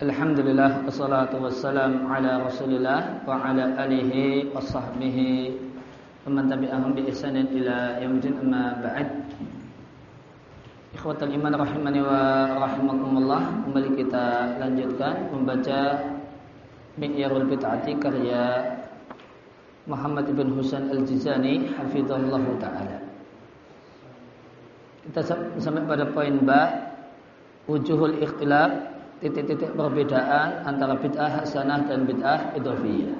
Alhamdulillah wassalatu wassalam ala Rasulillah wa ala alihi wa sahbihi wa man tabi'ahum bi ihsanin ila yaumil amma ba'd. Ikhwatal iman rahimani wa rahimakumullah. Kembali kita lanjutkan membaca Mi'yarul Bid'ati karya Muhammad ibn Husain Al-Jizani hafizallahu taala. Kita sampai pada poin ba wujuhul ikhtilaf titik-titik perbedaan antara bid'ah hasanah dan bid'ah idhofiyah.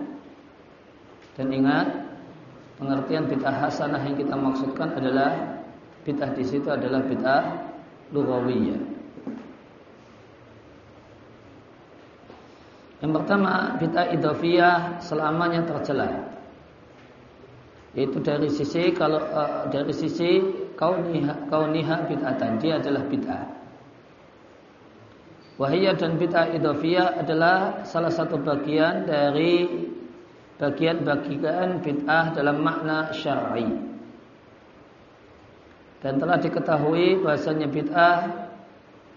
Dan ingat, pengertian bid'ah hasanah yang kita maksudkan adalah bid'ah di situ adalah bid'ah lughawiyah. Yang pertama, bid'ah idhofiyah selamanya tercela. Yaitu dari sisi kalau uh, dari sisi kauniha kauniha bid'atan, dia adalah bid'ah. Wahiyah dan bid'ah idhofiyah adalah salah satu bagian dari bagian-bagian bid'ah dalam makna syar'i. Dan telah diketahui bahasanya bid'ah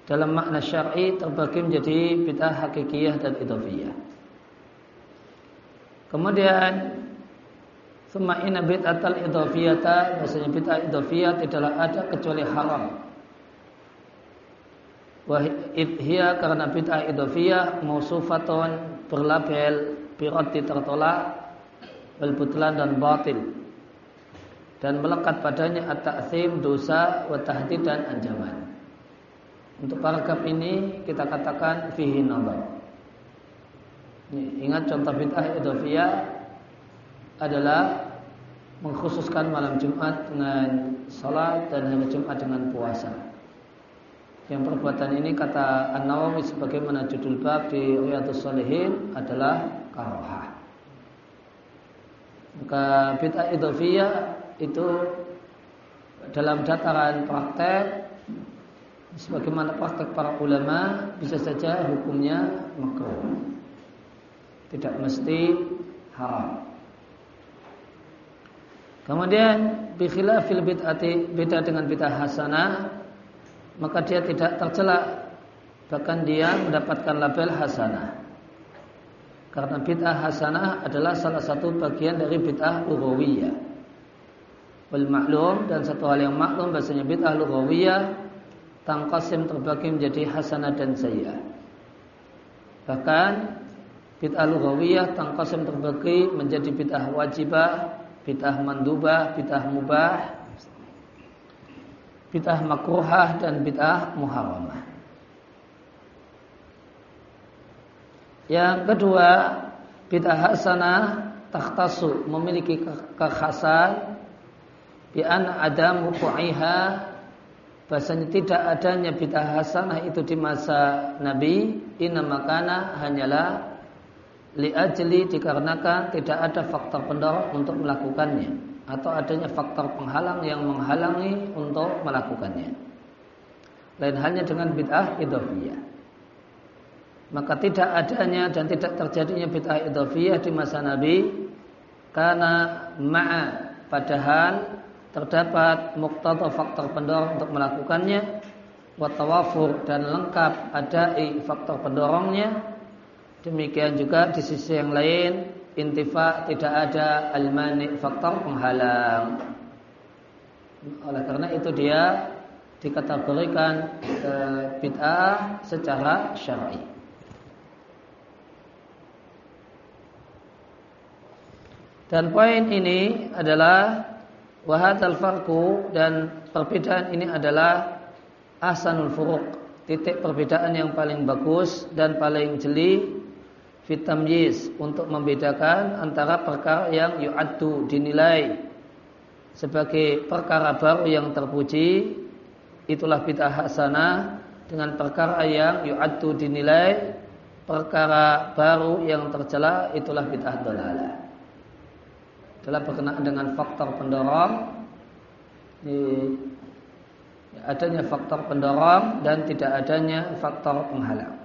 dalam makna syar'i terbagi menjadi bid'ah hakikiyah dan idhofiyah. Kemudian Suma inna bid'atal idhofiyata Bahasanya bid'ah idhofiyah tidaklah ada kecuali haram Wahidhiya karena bid'ah idofiyah mausufatun berlabel birati tertolak belbutlan dan batil dan melekat padanya at-ta'zim dosa wa dan ancaman. Untuk paragraf ini kita katakan fihi nazar. Ingat contoh bid'ah idofiyah adalah mengkhususkan malam Jumat dengan salat dan hari Jumat dengan puasa. Yang perbuatan ini kata An-Nawawi sebagaimana judul bab di Riyadhus Shalihin adalah karohah. Maka bid'ah idhofiyah itu dalam dataran praktek sebagaimana praktek para ulama bisa saja hukumnya makruh. Tidak mesti haram. Kemudian bikhilafil bid'ati beda dengan bid'ah hasanah maka dia tidak tercela bahkan dia mendapatkan label hasanah. Karena bid'ah hasanah adalah salah satu bagian dari bid'ah lughawiyah. Wal maklum dan satu hal yang maklum bahasanya bid'ah lughawiyah tangkasim terbagi menjadi hasanah dan sayyi'ah. Bahkan bid'ah lughawiyah tangkasim terbagi menjadi bid'ah wajibah bid'ah mandubah bid'ah mubah bid'ah makruhah dan bid'ah muharramah. Yang kedua, bid'ah hasanah takhtasu memiliki kekhasan bi an adam wuqu'iha bahasanya tidak adanya bid'ah hasanah itu di masa Nabi inna makana hanyalah li ajli dikarenakan tidak ada faktor pendorong untuk melakukannya atau adanya faktor penghalang yang menghalangi untuk melakukannya. Lain halnya dengan bid'ah idhofiyah. Maka tidak adanya dan tidak terjadinya bid'ah idhofiyah di masa Nabi karena ma'a padahal terdapat muqtada faktor pendorong untuk melakukannya watawafur dan lengkap adai faktor pendorongnya demikian juga di sisi yang lain intifa tidak ada almani faktor penghalang. Oleh karena itu dia dikategorikan e, bid'ah secara syar'i. Dan poin ini adalah al farku dan perbedaan ini adalah ahsanul furuq, titik perbedaan yang paling bagus dan paling jeli fitamyiz untuk membedakan antara perkara yang yu'addu dinilai sebagai perkara baru yang terpuji. Itulah bid'ah hasanah dengan perkara yang yu'addu dinilai. Perkara baru yang tercela itulah bid'ah dalalah. Adalah berkenaan dengan faktor pendorong. Adanya faktor pendorong dan tidak adanya faktor penghalang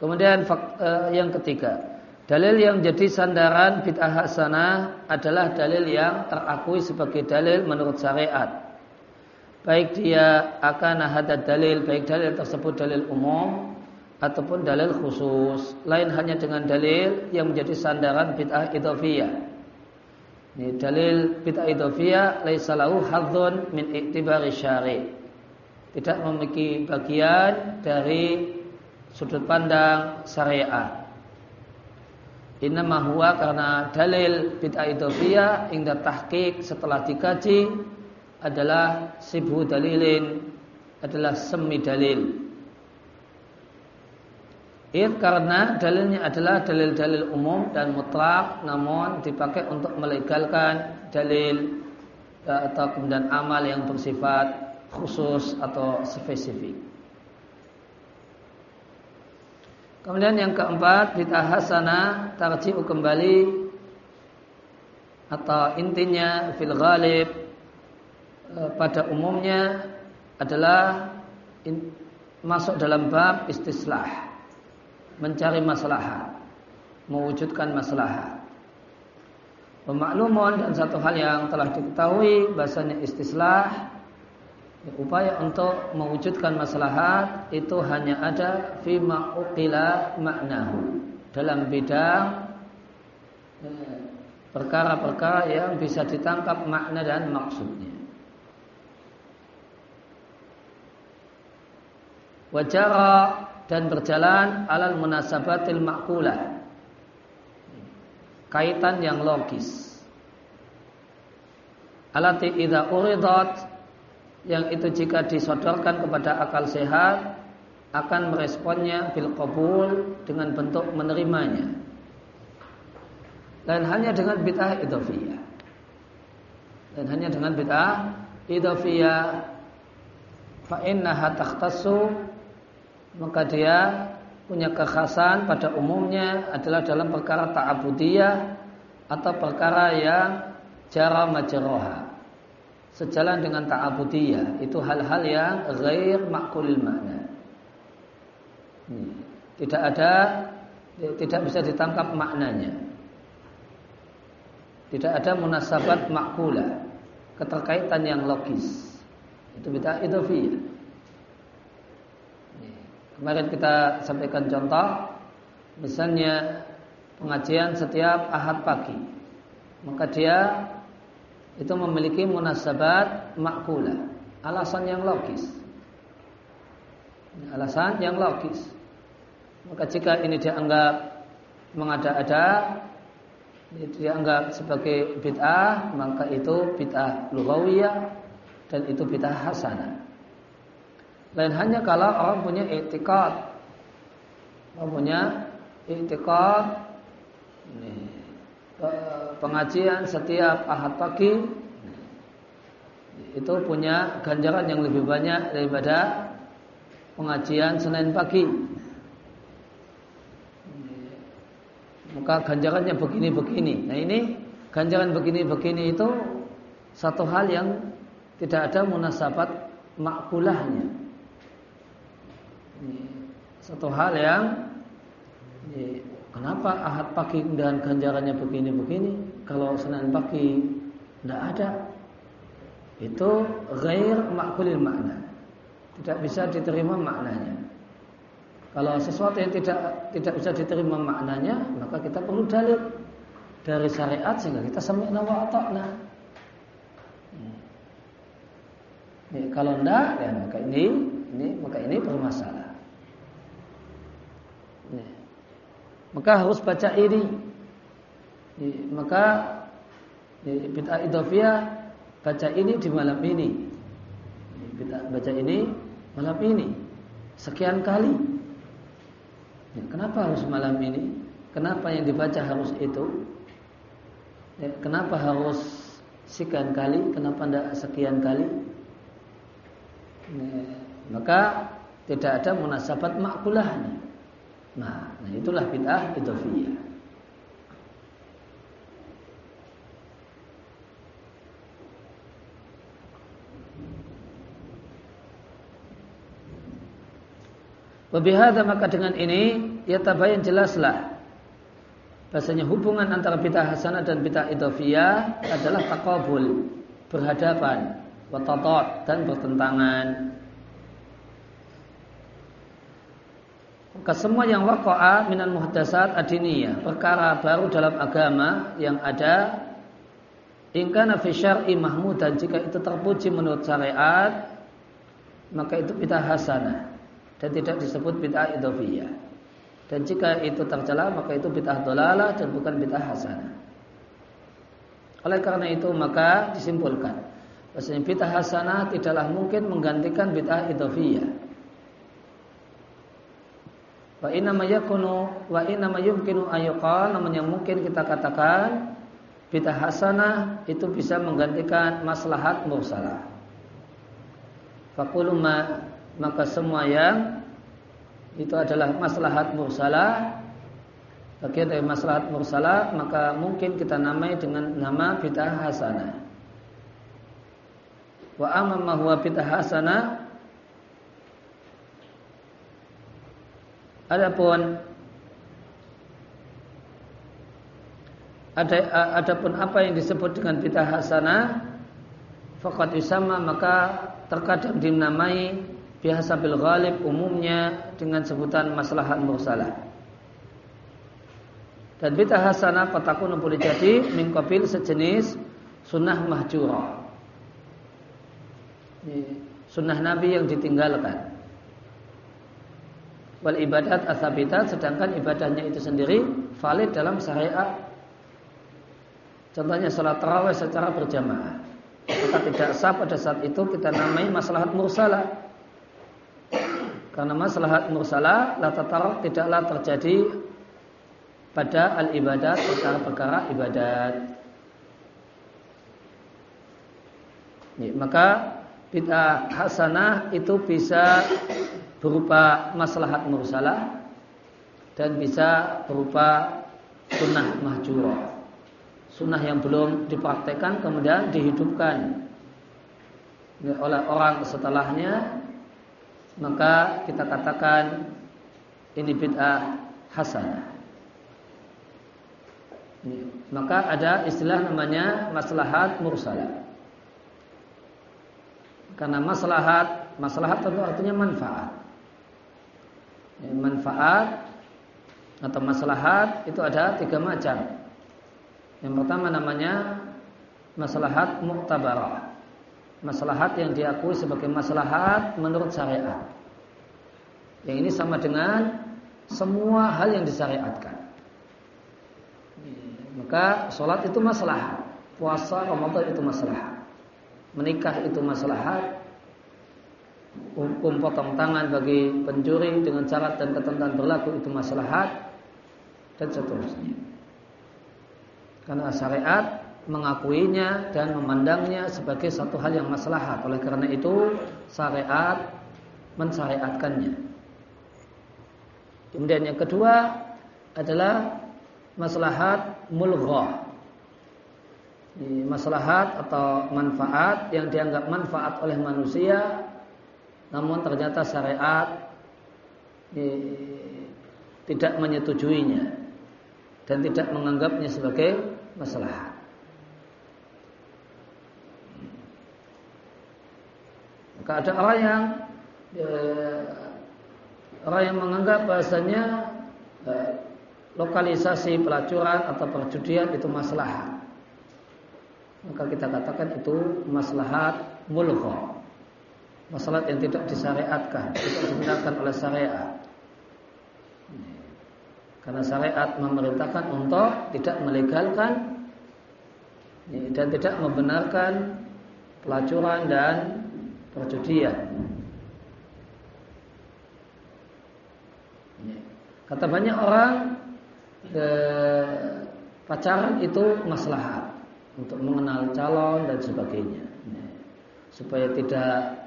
Kemudian eh, yang ketiga, dalil yang jadi sandaran bid'ah hasanah adalah dalil yang terakui sebagai dalil menurut syariat. baik dia akan ada dalil baik dalil tersebut dalil umum ataupun dalil khusus. Lain hanya dengan dalil yang menjadi sandaran bid'ah idhofiyah. Ini dalil bid'ah idhofiyah laisa lahu min iktibari syari. Tidak memiliki bagian dari sudut pandang syariat Inna huwa karena dalil bid'ah idhofiyah indah tahqiq setelah dikaji adalah sibhu dalilin adalah semi dalil It karena dalilnya adalah dalil-dalil umum dan mutlak namun dipakai untuk melegalkan dalil ya, atau kemudian amal yang bersifat khusus atau spesifik. Kemudian yang keempat bid'ah hasanah tarji'u kembali atau intinya fil ghalib eh, pada umumnya adalah masuk dalam bab istislah mencari maslahat, mewujudkan maslahat. Pemakluman dan satu hal yang telah diketahui bahasanya istislah upaya untuk mewujudkan maslahat itu hanya ada fi ma'uqila maknahu dalam bidang eh, perkara-perkara yang bisa ditangkap makna dan maksudnya. Wajara dan berjalan alal munasabatil ma'kulah kaitan yang logis. Alati idza uridat yang itu jika disodorkan kepada akal sehat akan meresponnya bil qabul dengan bentuk menerimanya. Dan hanya dengan bid'ah idhofiyah. Dan hanya dengan bid'ah idhofiyah. Fa innaha takhtassu maka dia punya kekhasan pada umumnya adalah dalam perkara ta'abudiyah atau perkara yang jara majroha sejalan dengan ta'abudiyah itu hal-hal yang ghair makulil makna tidak ada tidak bisa ditangkap maknanya. Tidak ada munasabat makula keterkaitan yang logis. Itu beda itu fiyah Kemarin kita sampaikan contoh, misalnya pengajian setiap ahad pagi, maka dia itu memiliki munasabat makula, alasan yang logis. Alasan yang logis. Maka jika ini dianggap mengada-ada, dianggap sebagai bid'ah, maka itu bid'ah lughawiyah dan itu bid'ah hasanah. Lain hanya kalau orang punya etikot, Orang punya etikot, pengajian setiap ahad pagi itu punya ganjaran yang lebih banyak daripada pengajian Senin pagi. Maka ganjarannya begini-begini. Nah ini ganjaran begini-begini itu satu hal yang tidak ada munasabat makulahnya satu hal yang kenapa ahad pagi dan ganjarannya begini-begini? Kalau senin pagi tidak ada. Itu gair makulil makna tidak bisa diterima maknanya. Kalau sesuatu yang tidak tidak bisa diterima maknanya maka kita perlu dalil dari syariat sehingga kita sami'na wa ata'na. Kalau tidak ya maka ini ini maka ini bermasalah maka harus baca ini. Maka bid'ah idhofiyah baca ini di malam ini. Bid'ah baca ini malam ini sekian kali. Ya, kenapa harus malam ini? Kenapa yang dibaca harus itu? Ya, kenapa harus sekian kali? Kenapa tidak sekian kali? Ya, maka tidak ada munasabat makulahnya. Nah, nah itulah bid'ah idhofiyah. Wabihada maka dengan ini ya tabayan jelaslah bahasanya hubungan antara bid'ah hasanah dan bid'ah idhofiyah adalah takabul berhadapan watatot dan bertentangan. Maka semua yang waqa'a minan muhdasat adiniyah, perkara baru dalam agama yang ada ingkana fi syar'i mahmud dan jika itu terpuji menurut syariat maka itu bid'ah hasanah dan tidak disebut bid'ah idhofiyah. Dan jika itu tercela maka itu bid'ah dolalah dan bukan bid'ah hasanah. Oleh karena itu maka disimpulkan bahwasanya bid'ah hasanah tidaklah mungkin menggantikan bid'ah idhofiyah. Wa inna ma yakunu wa inna ma yumkinu ayyuqal namun yang mungkin kita katakan bid'ah hasanah itu bisa menggantikan maslahat mursalah. Fakuluma maka semua yang itu adalah maslahat mursalah bagian dari maslahat mursalah maka mungkin kita namai dengan nama bid'ah hasanah. Wa amma ma huwa bid'ah hasanah Adapun ada adapun apa yang disebut dengan bid'ah hasanah faqad yusamma maka terkadang dinamai biasa bil ghalib umumnya dengan sebutan maslahat mursalah. Dan bid'ah hasanah kotakun boleh jadi min sejenis sunnah mahjurah. Sunnah Nabi yang ditinggalkan wal ibadat asabitat sedangkan ibadahnya itu sendiri valid dalam syariat. Contohnya sholat tarawih secara berjamaah. Maka tidak sah pada saat itu? Kita namai maslahat mursalah karena maslahat mursalah la tatar tidaklah terjadi pada al ibadat perkara-perkara ibadat. Maka bid'ah hasanah itu bisa berupa maslahat mursalah dan bisa berupa sunnah mahjurah. Sunnah yang belum dipraktekkan kemudian dihidupkan oleh orang setelahnya maka kita katakan ini bid'ah hasanah. Maka ada istilah namanya maslahat mursalah. Karena maslahat, maslahat tentu artinya manfaat manfaat atau maslahat itu ada tiga macam. Yang pertama namanya maslahat muktabarah. Maslahat yang diakui sebagai maslahat menurut syariat. Yang ini sama dengan semua hal yang disyariatkan. Maka sholat itu maslahat, puasa Ramadan itu maslahat, menikah itu maslahat, hukum potong tangan bagi pencuri dengan syarat dan ketentuan berlaku itu maslahat dan seterusnya. Karena syariat mengakuinya dan memandangnya sebagai satu hal yang maslahat. Oleh karena itu syariat mensyariatkannya. Kemudian yang kedua adalah maslahat mulghah. Maslahat atau manfaat yang dianggap manfaat oleh manusia namun ternyata syariat tidak menyetujuinya dan tidak menganggapnya sebagai masalah. Maka ada orang yang eh, orang yang menganggap bahasanya eh, lokalisasi pelacuran atau perjudian itu masalah. Maka kita katakan itu maslahat mulghah masalah yang tidak disyariatkan, tidak dibenarkan oleh syariat. Karena syariat memerintahkan untuk tidak melegalkan dan tidak membenarkan pelacuran dan perjudian. Kata banyak orang eh, pacaran itu maslahat untuk mengenal calon dan sebagainya supaya tidak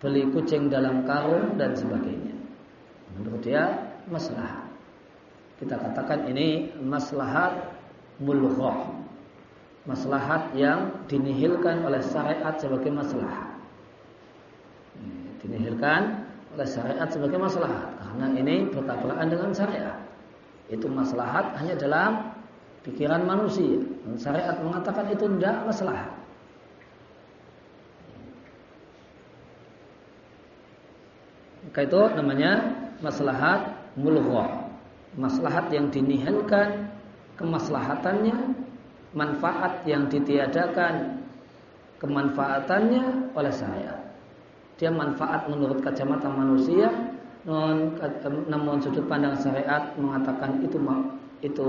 beli kucing dalam karung dan sebagainya. Menurut dia maslahat. Kita katakan ini maslahat mulghah. Maslahat yang dinihilkan oleh syariat sebagai maslahat. Dinihilkan oleh syariat sebagai maslahat karena ini bertabrakan dengan syariat. Itu maslahat hanya dalam pikiran manusia. Dan syariat mengatakan itu tidak maslahat. Maka itu namanya maslahat mulghah. Maslahat yang dinihilkan kemaslahatannya, manfaat yang ditiadakan kemanfaatannya oleh saya. Dia manfaat menurut kacamata manusia, non, namun sudut pandang syariat mengatakan itu itu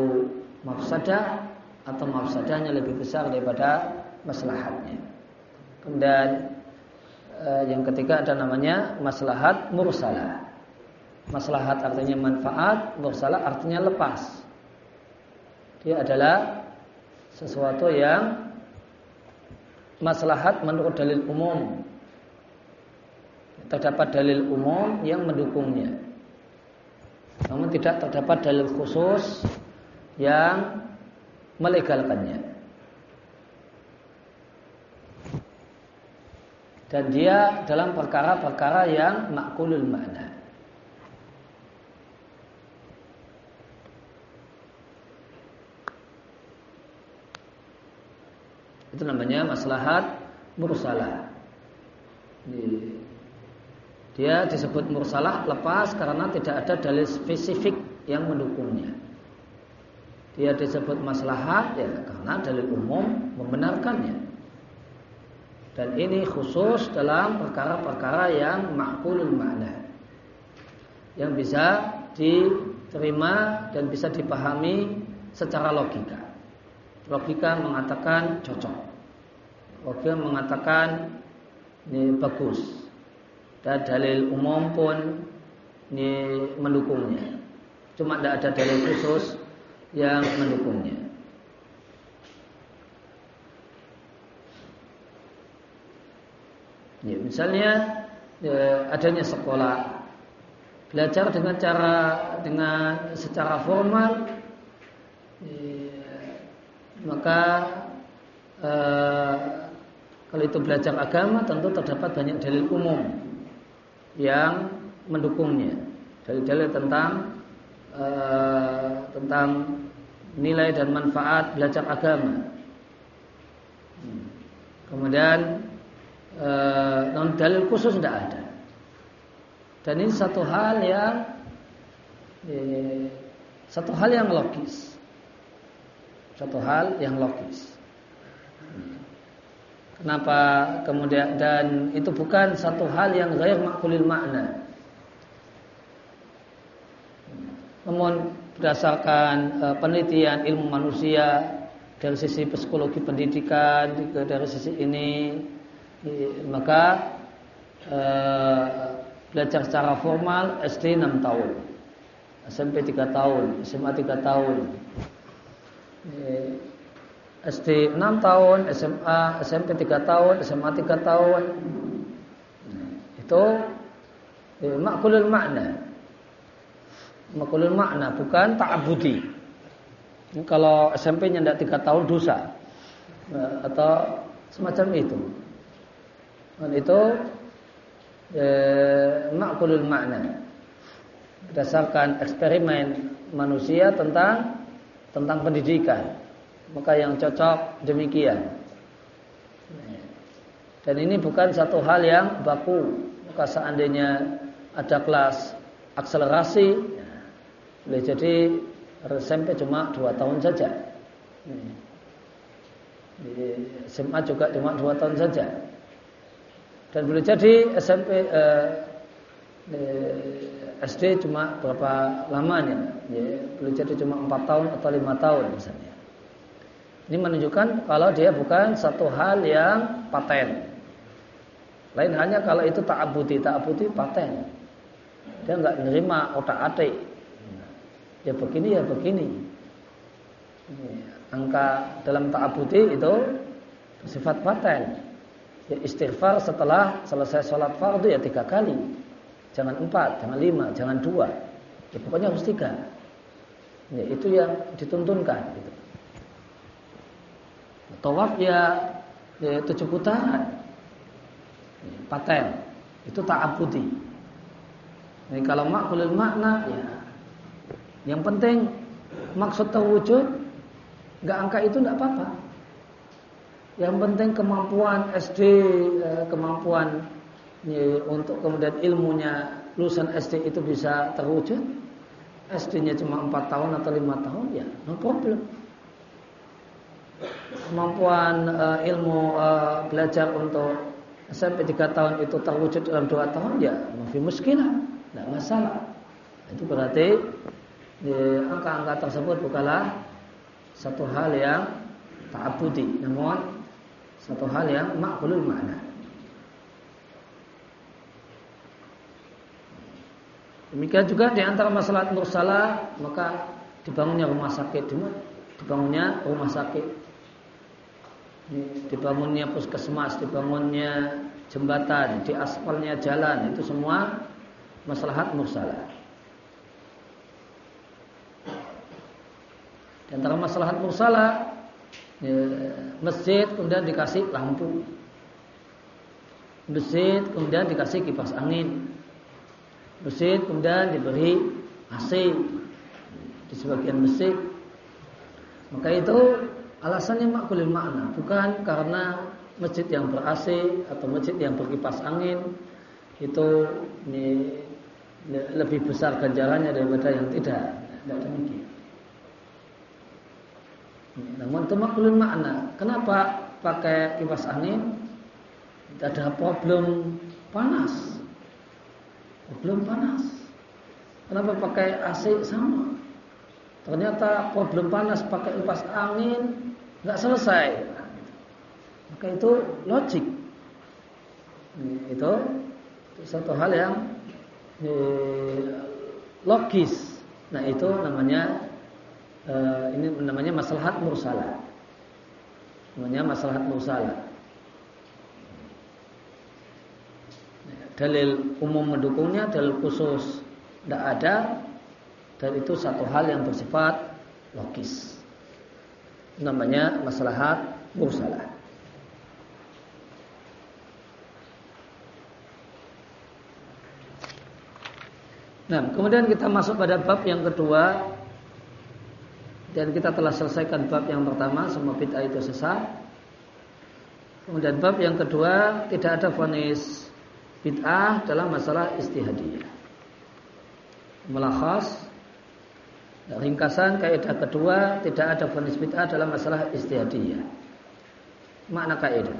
mafsadah atau mafsadahnya lebih besar daripada maslahatnya. Kemudian yang ketiga ada namanya maslahat mursalah. Maslahat artinya manfaat, mursalah artinya lepas. Dia adalah sesuatu yang maslahat menurut dalil umum. Terdapat dalil umum yang mendukungnya. Namun tidak terdapat dalil khusus yang melegalkannya. Dan dia dalam perkara-perkara yang makulul makna. Itu namanya maslahat mursalah. Dia disebut mursalah lepas karena tidak ada dalil spesifik yang mendukungnya. Dia disebut maslahat ya karena dalil umum membenarkannya. Dan ini khusus dalam perkara-perkara yang makulul makna. Yang bisa diterima dan bisa dipahami secara logika. Logika mengatakan cocok. Logika mengatakan ini bagus. Dan dalil umum pun ini mendukungnya. Cuma tidak ada dalil khusus yang mendukungnya. Ya, misalnya ya, adanya sekolah. Belajar dengan cara dengan secara formal ya, maka eh, kalau itu belajar agama tentu terdapat banyak dalil umum yang mendukungnya. Dalil-dalil tentang eh, tentang nilai dan manfaat belajar agama. Kemudian Eh, non dalil khusus tidak ada. Dan ini satu hal yang eh, satu hal yang logis. Satu hal yang logis. Kenapa kemudian dan itu bukan satu hal yang gair makulil makna. Namun berdasarkan uh, penelitian ilmu manusia dari sisi psikologi pendidikan dari sisi ini maka eh, belajar secara formal SD 6 tahun. SMP 3 tahun SMA 3 tahun. Eh, SD 6 tahun SMA SMP 3 tahun SMA 3 tahun. Itu eh, makulul makna makulul makna bukan ta'abudi kalau SMP-nya tidak 3 tahun dosa. Eh, atau semacam itu dan itu eh, makulul makna berdasarkan eksperimen manusia tentang tentang pendidikan. Maka yang cocok demikian. Dan ini bukan satu hal yang baku. Maka seandainya ada kelas akselerasi boleh jadi SMP cuma dua tahun saja. SMA juga cuma dua tahun saja dan boleh jadi SMP eh, eh, SD cuma berapa lamanya ya, boleh jadi cuma 4 tahun atau lima tahun misalnya. Ini menunjukkan kalau dia bukan satu hal yang paten. Lain hanya kalau itu tak abuti tak abuti paten. Dia nggak menerima otak atik. Ya begini ya begini. Angka dalam tak abuti itu bersifat paten ya istighfar setelah selesai sholat fardu ya tiga kali. Jangan empat, jangan lima, jangan dua. Ya, pokoknya harus tiga. Ya, itu yang dituntunkan. Gitu. Tawaf ya, ya tujuh putaran. Ya, paten. Itu ta'abudi. Jadi kalau makulil makna ya yang penting maksud terwujud nggak angka itu nggak apa-apa. Yang penting kemampuan SD, eh, kemampuan untuk kemudian ilmunya lulusan SD itu bisa terwujud? SD-nya cuma 4 tahun atau 5 tahun ya, no problem. Kemampuan uh, ilmu uh, belajar untuk SMP 3 tahun itu terwujud dalam 2 tahun ya, masih muskilah, tidak masalah. Itu berarti angka-angka tersebut bukanlah satu hal yang ta'abudi, namun satu hal yang makhlul makna. Demikian juga di antara masalah mursalah maka dibangunnya rumah sakit, dibangunnya rumah sakit, dibangunnya puskesmas, dibangunnya jembatan, di aspalnya jalan itu semua maslahat mursalah. Di antara maslahat mursalah ya, masjid kemudian dikasih lampu, masjid kemudian dikasih kipas angin, masjid kemudian diberi AC di sebagian masjid. Maka itu alasannya makulil makna bukan karena masjid yang ber AC atau masjid yang berkipas angin. Itu lebih besar ganjarannya daripada yang tidak. Tidak demikian namun itu makulil makna kenapa pakai kipas angin tidak ada problem panas belum panas. Kenapa pakai AC sama? Ternyata problem panas pakai kipas angin nggak selesai. Maka itu logik. Itu satu hal yang eh, logis. Nah itu namanya eh, ini namanya maslahat mursalah. Namanya maslahat mursalah. dalil umum mendukungnya, dalil khusus tidak ada dan itu satu hal yang bersifat logis. Namanya maslahat mursalah. Nah, kemudian kita masuk pada bab yang kedua dan kita telah selesaikan bab yang pertama semua bid'ah itu sesat. Kemudian bab yang kedua tidak ada vonis bid'ah dalam masalah istihadiyah. Melakhas ringkasan kaidah kedua tidak ada fonis bid'ah dalam masalah istihadiyah. Makna kaidah.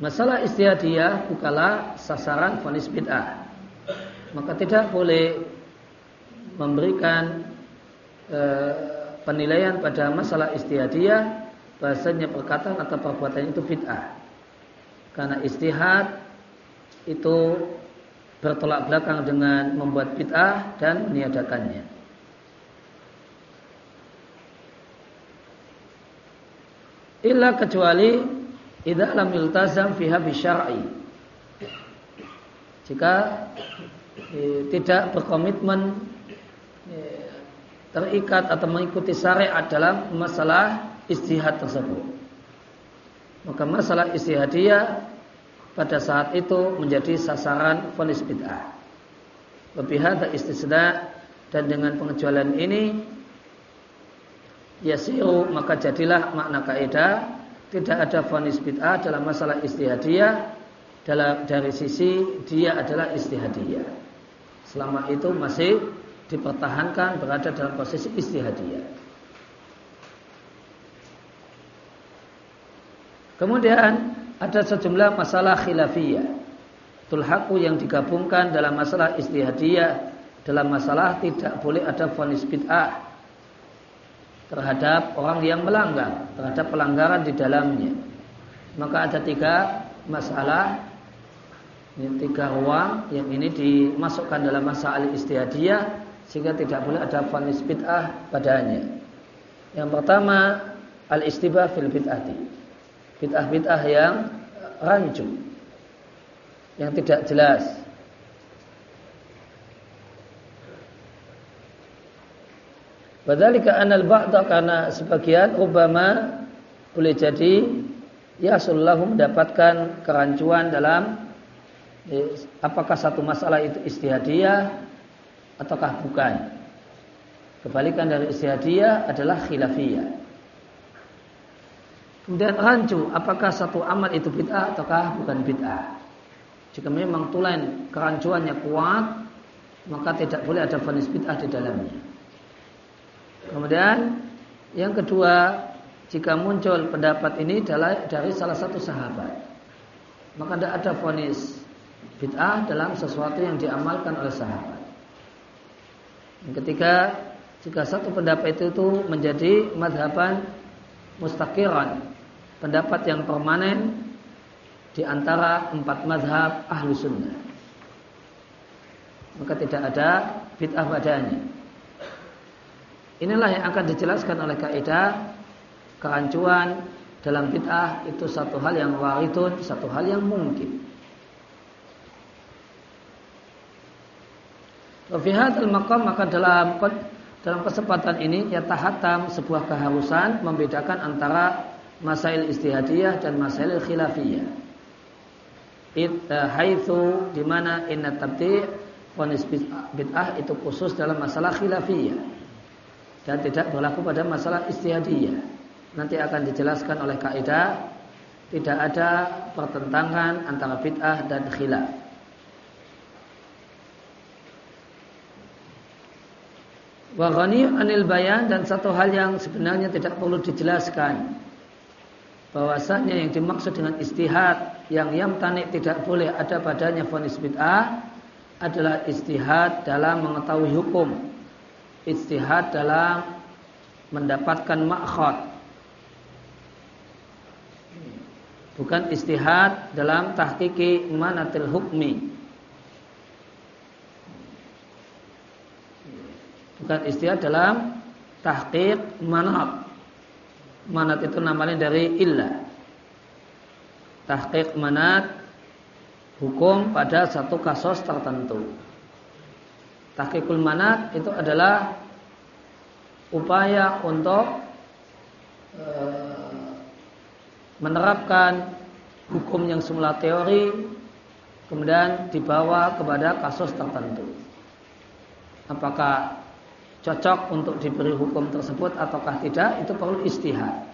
Masalah istihadiyah bukanlah sasaran fonis bid'ah. Maka tidak boleh memberikan e, penilaian pada masalah istihadiyah bahasanya perkataan atau perbuatan itu bid'ah. Karena istihad itu bertolak belakang dengan membuat bid'ah dan meniadakannya. Illa kecuali idza lam yultazam fiha bisyar'i. Jika e, tidak berkomitmen e, terikat atau mengikuti syariat dalam masalah istihad tersebut. Maka masalah istihadiyah pada saat itu menjadi sasaran fonis bid'ah. Lebihada istisna dan dengan pengecualian ini yasiru maka jadilah makna kaidah tidak ada fonis bid'ah dalam masalah istihadiyah dalam dari sisi dia adalah istihadiyah. Selama itu masih dipertahankan berada dalam posisi istihadiyah. Kemudian ada sejumlah masalah khilafiyah. Tulhaku yang digabungkan dalam masalah istihadiyah dalam masalah tidak boleh ada fonis bid'ah terhadap orang yang melanggar, terhadap pelanggaran di dalamnya. Maka ada tiga masalah, ini tiga ruang yang ini dimasukkan dalam masalah istihadiyah sehingga tidak boleh ada fonis bid'ah padanya. Yang pertama al-istibah fil bid'ati bid'ah-bid'ah yang rancu yang tidak jelas Badalika anal ba'da karena sebagian Obama boleh jadi ya sallallahu mendapatkan kerancuan dalam eh, apakah satu masalah itu istihadiyah ataukah bukan. Kebalikan dari istihadiyah adalah khilafiyah. Kemudian rancu, apakah satu amal itu bid'ah ataukah bukan bid'ah? Jika memang tulen kerancuannya kuat, maka tidak boleh ada vonis bid'ah di dalamnya. Kemudian yang kedua, jika muncul pendapat ini dari salah satu sahabat, maka tidak ada vonis bid'ah dalam sesuatu yang diamalkan oleh sahabat. Yang ketiga, jika satu pendapat itu, itu menjadi madhaban mustaqiran, pendapat yang permanen di antara empat mazhab ahlu sunnah. Maka tidak ada bid'ah padanya. Inilah yang akan dijelaskan oleh kaidah kerancuan dalam bid'ah itu satu hal yang waridun, satu hal yang mungkin. Wafihat al-maqam maka dalam dalam kesempatan ini ya tahatam sebuah keharusan membedakan antara masail istihadiyah dan masail khilafiyah. Eh, haitsu di mana inna tabdi' fonis bid'ah itu khusus dalam masalah khilafiyah dan tidak berlaku pada masalah istihadiyah. Nanti akan dijelaskan oleh kaidah tidak ada pertentangan antara bid'ah dan khilaf. Wa anil bayan dan satu hal yang sebenarnya tidak perlu dijelaskan. Bahwasanya yang dimaksud dengan istihad yang yamtani tidak boleh ada padanya fonis bid'ah adalah istihad dalam mengetahui hukum. Istihad dalam mendapatkan makhot bukan istihad dalam tahkiki manatil hukmi bukan istihad dalam tahqiq manat manat itu namanya dari illa. Tahqiq manat hukum pada satu kasus tertentu. Tahqiqul manat itu adalah upaya untuk e, menerapkan hukum yang semula teori kemudian dibawa kepada kasus tertentu. Apakah cocok untuk diberi hukum tersebut ataukah tidak itu perlu istihad.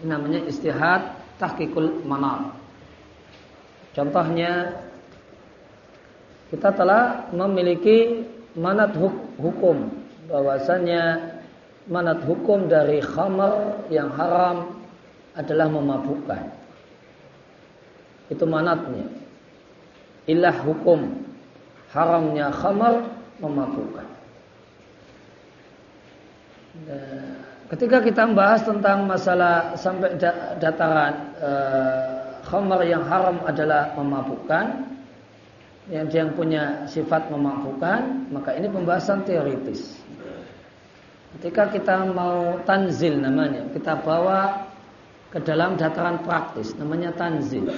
Ini namanya istihad tahqiqul manar. Contohnya kita telah memiliki manat hukum bahwasanya manat hukum dari khamar yang haram adalah memabukkan. Itu manatnya. Ilah hukum haramnya khamar memabukkan. Ketika kita membahas tentang masalah sampai dataran uh, khamar yang haram adalah memabukkan, yang yang punya sifat memabukkan, maka ini pembahasan teoritis. Ketika kita mau tanzil namanya, kita bawa ke dalam dataran praktis, namanya tanzil.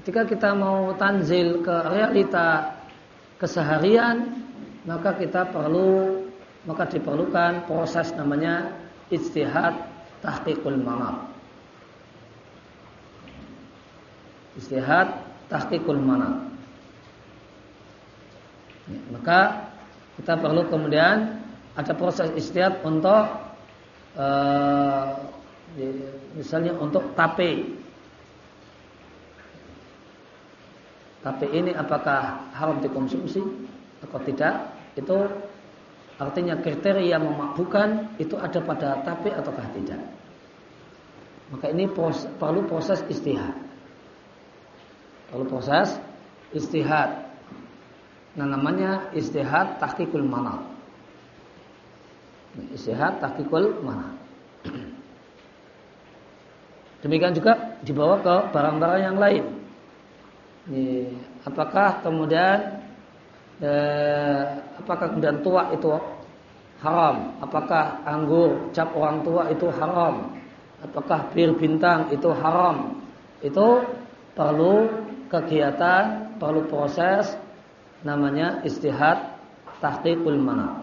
Ketika kita mau tanzil ke realita keseharian, maka kita perlu maka diperlukan proses namanya istihad tahqiqul manat. Istihad tahqiqul manat. Ya, maka kita perlu kemudian ada proses istihad untuk uh, misalnya untuk tape. Tape ini apakah haram dikonsumsi atau tidak? Itu Artinya kriteria memakbukan itu ada pada tapi ataukah tidak. Maka ini proses, perlu proses istihad. Perlu proses istihad. Nah namanya istihad tahqiqul mana. Istihad tahqiqul mana. Demikian juga dibawa ke barang-barang yang lain. apakah kemudian eh, apakah kemudian tua itu haram? Apakah anggur cap orang tua itu haram? Apakah bir bintang itu haram? Itu perlu kegiatan, perlu proses namanya istihad tahqiqul mana.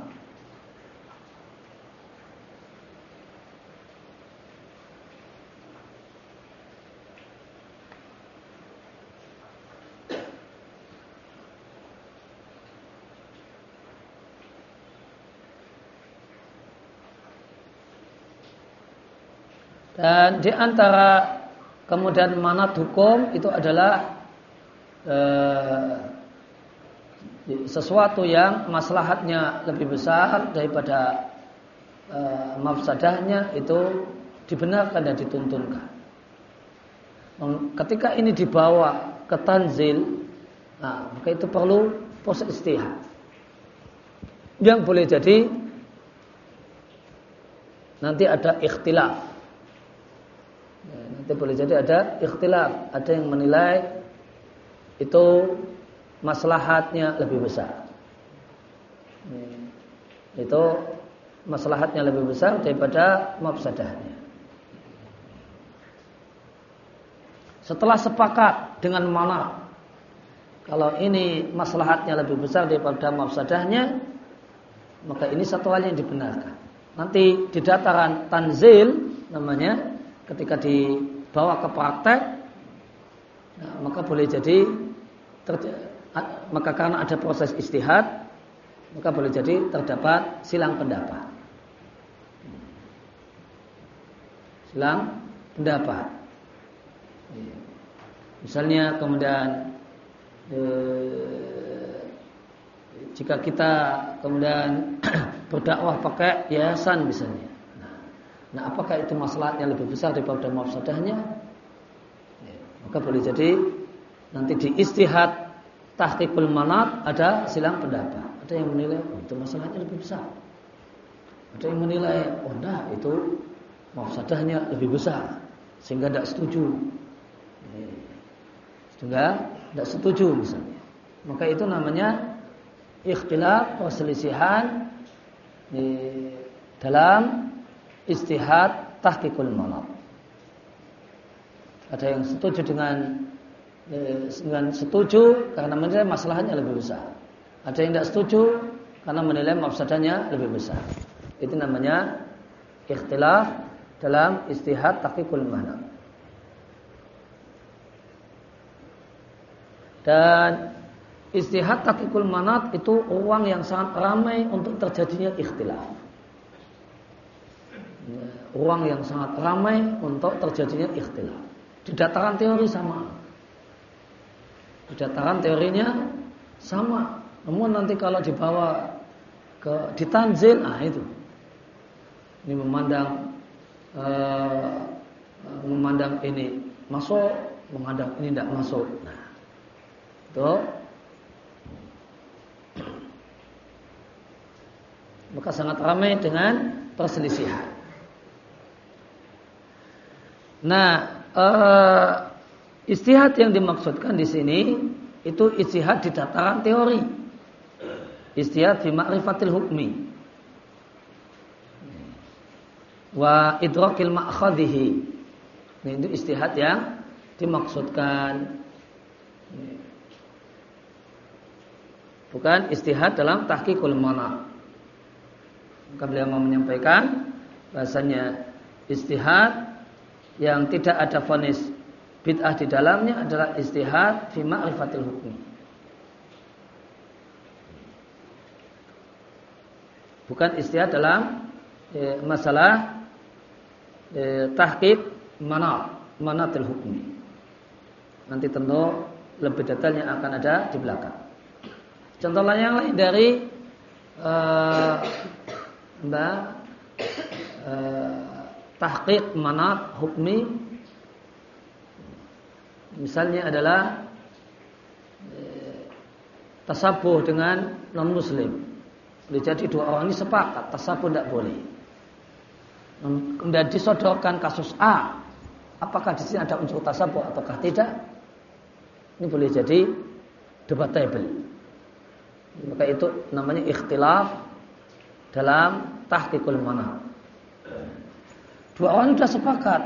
Dan di antara kemudian manat hukum itu adalah eh, sesuatu yang maslahatnya lebih besar daripada eh, mafsadahnya itu dibenarkan dan dituntunkan. Ketika ini dibawa ke tanzil, nah, maka itu perlu proses istihad. Yang boleh jadi nanti ada ikhtilaf. Nanti boleh jadi ada ikhtilaf, ada yang menilai itu maslahatnya lebih besar. Ya, itu maslahatnya lebih besar daripada mafsadahnya. Setelah sepakat dengan mana kalau ini maslahatnya lebih besar daripada mafsadahnya, maka ini satu hal yang dibenarkan. Nanti di dataran tanzil namanya ketika dibawa ke praktek nah, maka boleh jadi maka karena ada proses istihad maka boleh jadi terdapat silang pendapat. Silang pendapat. Misalnya kemudian eh, jika kita kemudian berdakwah pakai yayasan misalnya. Nah, apakah itu masalahnya lebih besar daripada mafsadahnya? Ya, maka boleh jadi nanti di istihad tahqiqul manat ada silang pendapat. Ada yang menilai oh, itu masalahnya lebih besar. Ada yang menilai oh nah itu mafsadahnya lebih besar sehingga tidak setuju. Ya, sehingga tidak setuju misalnya. Maka itu namanya ikhtilaf perselisihan di dalam istihad tahqiqul manat. Ada yang setuju dengan eh, dengan setuju karena menilai masalahnya lebih besar. Ada yang tidak setuju karena menilai mafsadanya lebih besar. Itu namanya ikhtilaf dalam istihad tahqiqul manat. Dan Istihad takikul manat itu ruang yang sangat ramai untuk terjadinya ikhtilaf. Ruang yang sangat ramai untuk terjadinya ikhtilaf. Di dataran teori sama. Di dataran teorinya sama. Namun nanti kalau dibawa ke ditanzil, ah itu. Ini memandang uh, memandang ini masuk, memandang ini tidak masuk. Nah, itu Maka sangat ramai dengan perselisihan. Nah, uh, istihad yang dimaksudkan di sini itu istihad di tataran teori. Istihad fi ma'rifatil hukmi. Wa idrakil ma'khadhihi. Ini itu istihad yang dimaksudkan. Bukan istihad dalam tahqiqul mana. Maka beliau mau menyampaikan bahasanya istihad yang tidak ada fonis bid'ah di dalamnya adalah istihad fi ma'rifatil hukmi. Bukan istihad dalam e, masalah e, tahqiq mana manatil hukmi. Nanti tentu lebih detailnya akan ada di belakang. Contoh lain yang lain dari uh, mbak eh, tahqiq manat hukmi. Misalnya adalah eh, tasabuh dengan non muslim jadi dua orang ini sepakat tasabuh tidak boleh. Kemudian disodorkan kasus A. Apakah di sini ada unsur tasabuh ataukah tidak? Ini boleh jadi debatable. Maka itu namanya ikhtilaf dalam tahqiqul mana. Dua orang sudah sepakat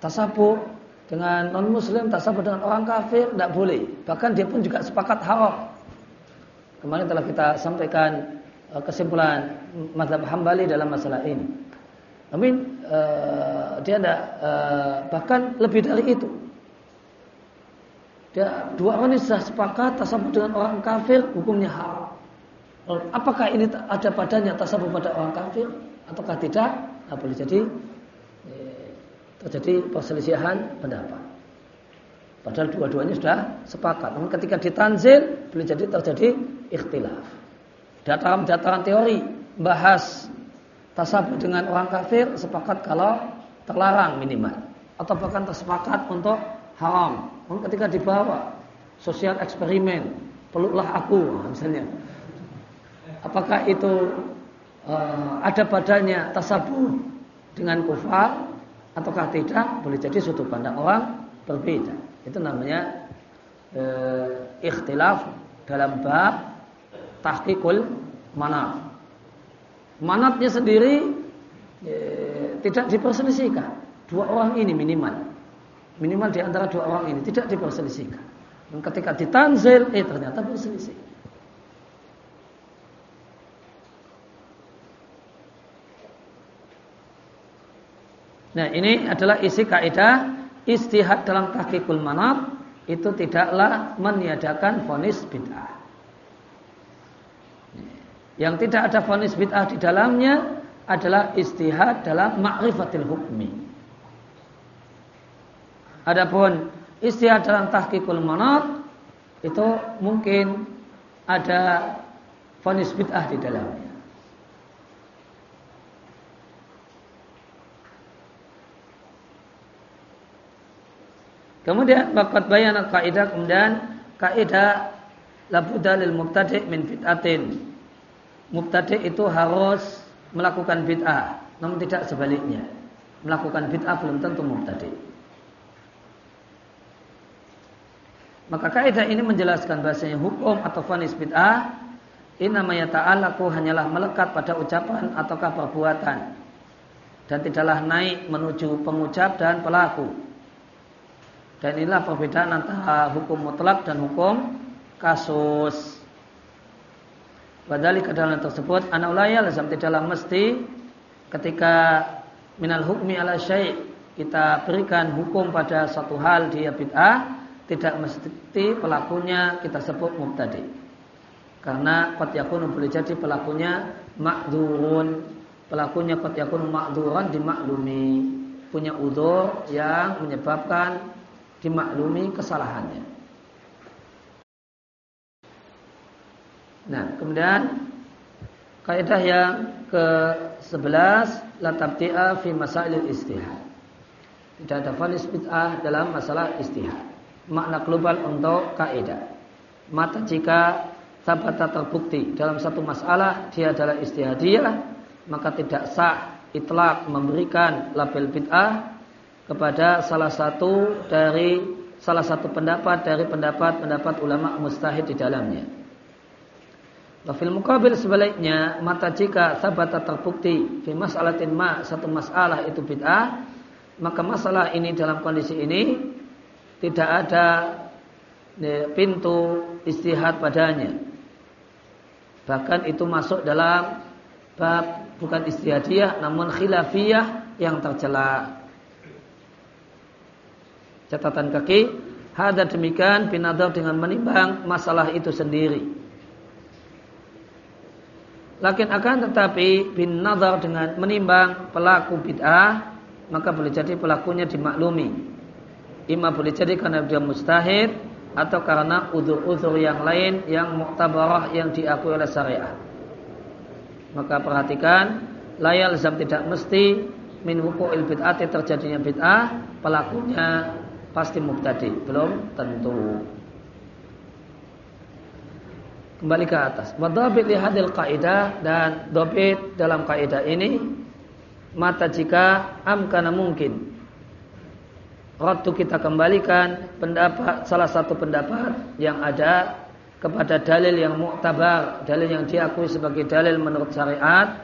tasabuh dengan non muslim, tasabuh dengan orang kafir tidak boleh. Bahkan dia pun juga sepakat haram. Kemarin telah kita sampaikan eh, kesimpulan mazhab Hambali dalam masalah ini. Tapi uh, dia tidak uh, bahkan lebih dari itu. Dia dua orang ini sudah sepakat tasabuh dengan orang kafir hukumnya haram. Apakah ini ada padanya tasawuf pada orang kafir ataukah tidak? Nah, boleh jadi terjadi perselisihan pendapat. Padahal dua-duanya sudah sepakat. Namun ketika ditanzil boleh jadi terjadi ikhtilaf. Dataran-dataran teori bahas tasabuh dengan orang kafir sepakat kalau terlarang minimal atau bahkan tersepakat untuk haram. Namun ketika dibawa sosial eksperimen, peluklah aku misalnya. Apakah itu uh, ada padanya tasabuh dengan kufar ataukah tidak? Boleh jadi sudut pandang orang berbeda. Itu namanya e, ikhtilaf dalam bab tahqiqul manat. Manatnya sendiri e, tidak diperselisihkan. Dua orang ini minimal. Minimal di antara dua orang ini tidak diperselisihkan. Dan ketika ditanzil, eh ternyata berselisih. Nah ini adalah isi kaidah istihad dalam tahqiqul manat itu tidaklah meniadakan fonis bid'ah. Yang tidak ada fonis bid'ah di dalamnya adalah istihad dalam ma'rifatil hukmi. Adapun istihad dalam tahqiqul manat itu mungkin ada fonis bid'ah di dalamnya. Kemudian bakat bayan kaidah kemudian kaidah labu dalil mubtadi min bid'atin. Mubtadi itu harus melakukan bid'ah, namun tidak sebaliknya. Melakukan bid'ah belum tentu mubtadi. Maka kaidah ini menjelaskan bahasanya hukum atau fanis bid'ah ini namanya ta'alaku hanyalah melekat pada ucapan ataukah perbuatan dan tidaklah naik menuju pengucap dan pelaku. Dan inilah perbedaan antara hukum mutlak dan hukum kasus. Badali ke dalam tersebut anaulaya lazam tidaklah mesti ketika minal hukmi ala syai' kita berikan hukum pada satu hal dia bid'ah tidak mesti pelakunya kita sebut mubtadi. Karena qad boleh jadi pelakunya ma'dzurun. Pelakunya qad yakunu ma'dzuran dimaklumi. Punya udzur yang menyebabkan dimaklumi kesalahannya. Nah, kemudian kaidah yang ke-11 la tabti'a fi masail istihad. Tidak ada falis bid'ah dalam masalah istihad. Makna global untuk kaidah. Mata jika sabata terbukti dalam satu masalah dia adalah istihadiyah, maka tidak sah itlak memberikan label bid'ah kepada salah satu dari salah satu pendapat dari pendapat-pendapat ulama mustahid di dalamnya. Wafil mukabil sebaliknya mata jika sabata terbukti fi mas'alatin ma satu masalah itu bid'ah maka masalah ini dalam kondisi ini tidak ada ya, pintu istihad padanya. Bahkan itu masuk dalam bab bukan istihadiyah namun khilafiyah yang tercela. Catatan kaki, hada demikian binadar dengan menimbang masalah itu sendiri. Lakin akan tetapi bin nazar dengan menimbang pelaku bid'ah maka boleh jadi pelakunya dimaklumi. Ima boleh jadi karena dia mustahid atau karena udur-udur yang lain yang muktabarah yang diakui oleh syariat. Maka perhatikan layal zam tidak mesti min wuku'il bid'ati terjadinya bid'ah pelakunya pasti mubtadi, belum tentu. Kembali ke atas. Wadhabit li hadil kaidah dan dobit dalam kaidah ini mata jika amkana mungkin Ratu kita kembalikan pendapat salah satu pendapat yang ada kepada dalil yang muktabar, dalil yang diakui sebagai dalil menurut syariat,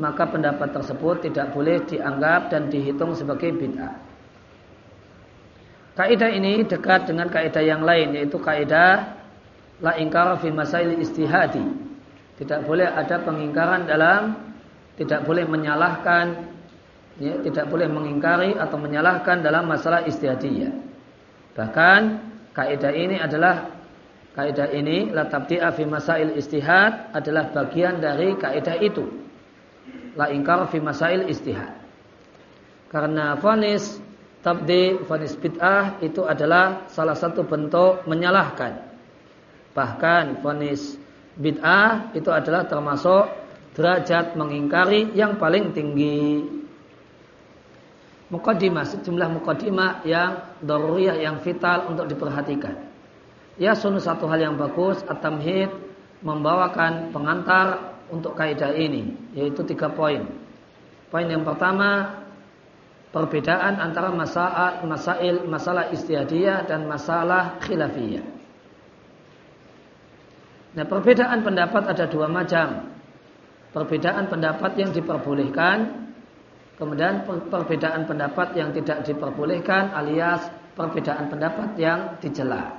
maka pendapat tersebut tidak boleh dianggap dan dihitung sebagai bid'ah. Kaidah ini dekat dengan kaidah yang lain yaitu kaidah la ingkar fi masail istihadi. Tidak boleh ada pengingkaran dalam tidak boleh menyalahkan ya, tidak boleh mengingkari atau menyalahkan dalam masalah istihadiyah. Bahkan kaidah ini adalah kaidah ini la tabdi'a fi masail istihad adalah bagian dari kaidah itu. La ingkar fi masail istihad. Karena fonis tabdi vonis bid'ah itu adalah salah satu bentuk menyalahkan. Bahkan vonis bid'ah itu adalah termasuk derajat mengingkari yang paling tinggi. Mukadimah, sejumlah mukadimah yang daruriyah, yang vital untuk diperhatikan. Ya sunu satu hal yang bagus, at-tamhid membawakan pengantar untuk kaidah ini, yaitu tiga poin. Poin yang pertama, perbedaan antara masalah masail masalah istihadiyah dan masalah khilafiyah. Nah, perbedaan pendapat ada dua macam. Perbedaan pendapat yang diperbolehkan, kemudian perbedaan pendapat yang tidak diperbolehkan alias perbedaan pendapat yang dicela.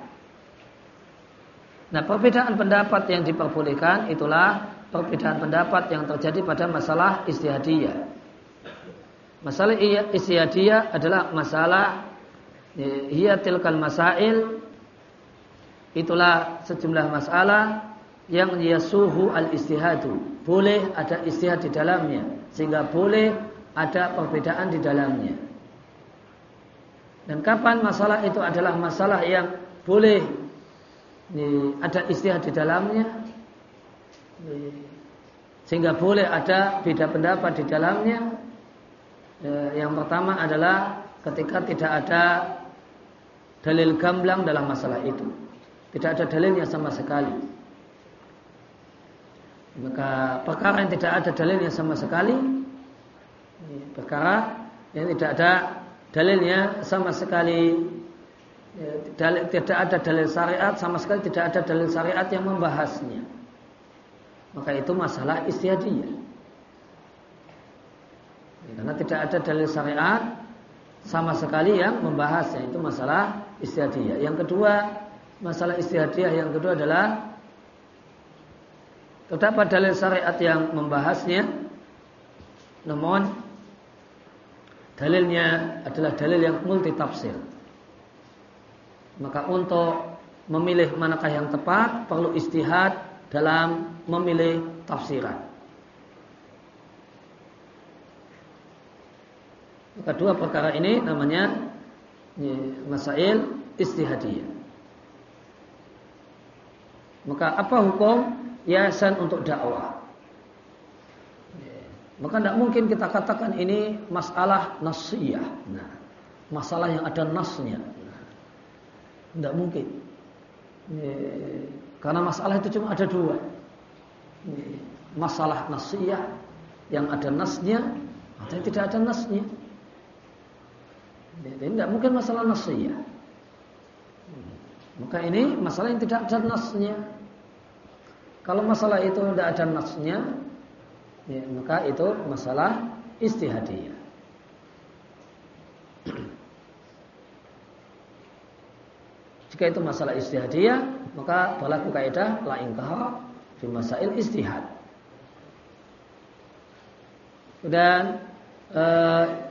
Nah, perbedaan pendapat yang diperbolehkan itulah perbedaan pendapat yang terjadi pada masalah istihadiyah. Masalah isyadiyah adalah masalah hiya tilkal masail. Itulah sejumlah masalah yang yasuhu al istihadu boleh ada istihad di dalamnya sehingga boleh ada perbedaan di dalamnya. Dan kapan masalah itu adalah masalah yang boleh ada istihad di dalamnya? Sehingga boleh ada beda pendapat di dalamnya yang pertama adalah ketika tidak ada dalil gamblang dalam masalah itu. Tidak ada dalilnya sama sekali. Maka perkara yang tidak ada dalilnya sama sekali perkara yang tidak ada dalilnya sama sekali tidak ada dalil syariat sama sekali tidak ada dalil syariat yang membahasnya. Maka itu masalah istiadiyah. Karena tidak ada dalil syariat sama sekali yang membahasnya itu masalah istihadiyah. Yang kedua, masalah istihadiyah yang kedua adalah terdapat dalil syariat yang membahasnya namun dalilnya adalah dalil yang multi tafsir. Maka untuk memilih manakah yang tepat perlu istihad dalam memilih tafsiran. Kedua perkara ini namanya masail istihadiyah. Maka apa hukum yayasan untuk dakwah? Maka tidak mungkin kita katakan ini masalah nasiyah. Nah, masalah yang ada nasnya. Tidak mungkin. Karena masalah itu cuma ada dua. Masalah nasiyah yang ada nasnya atau tidak ada nasnya. Jadi tidak mungkin masalah nasnya. Maka ini masalah yang tidak ada nasnya. Kalau masalah itu tidak ada nasnya, ya, maka itu masalah istihadiyah. Jika itu masalah istihadiyah, maka berlaku kaidah la ingkah fi masail istihad. Dan eh,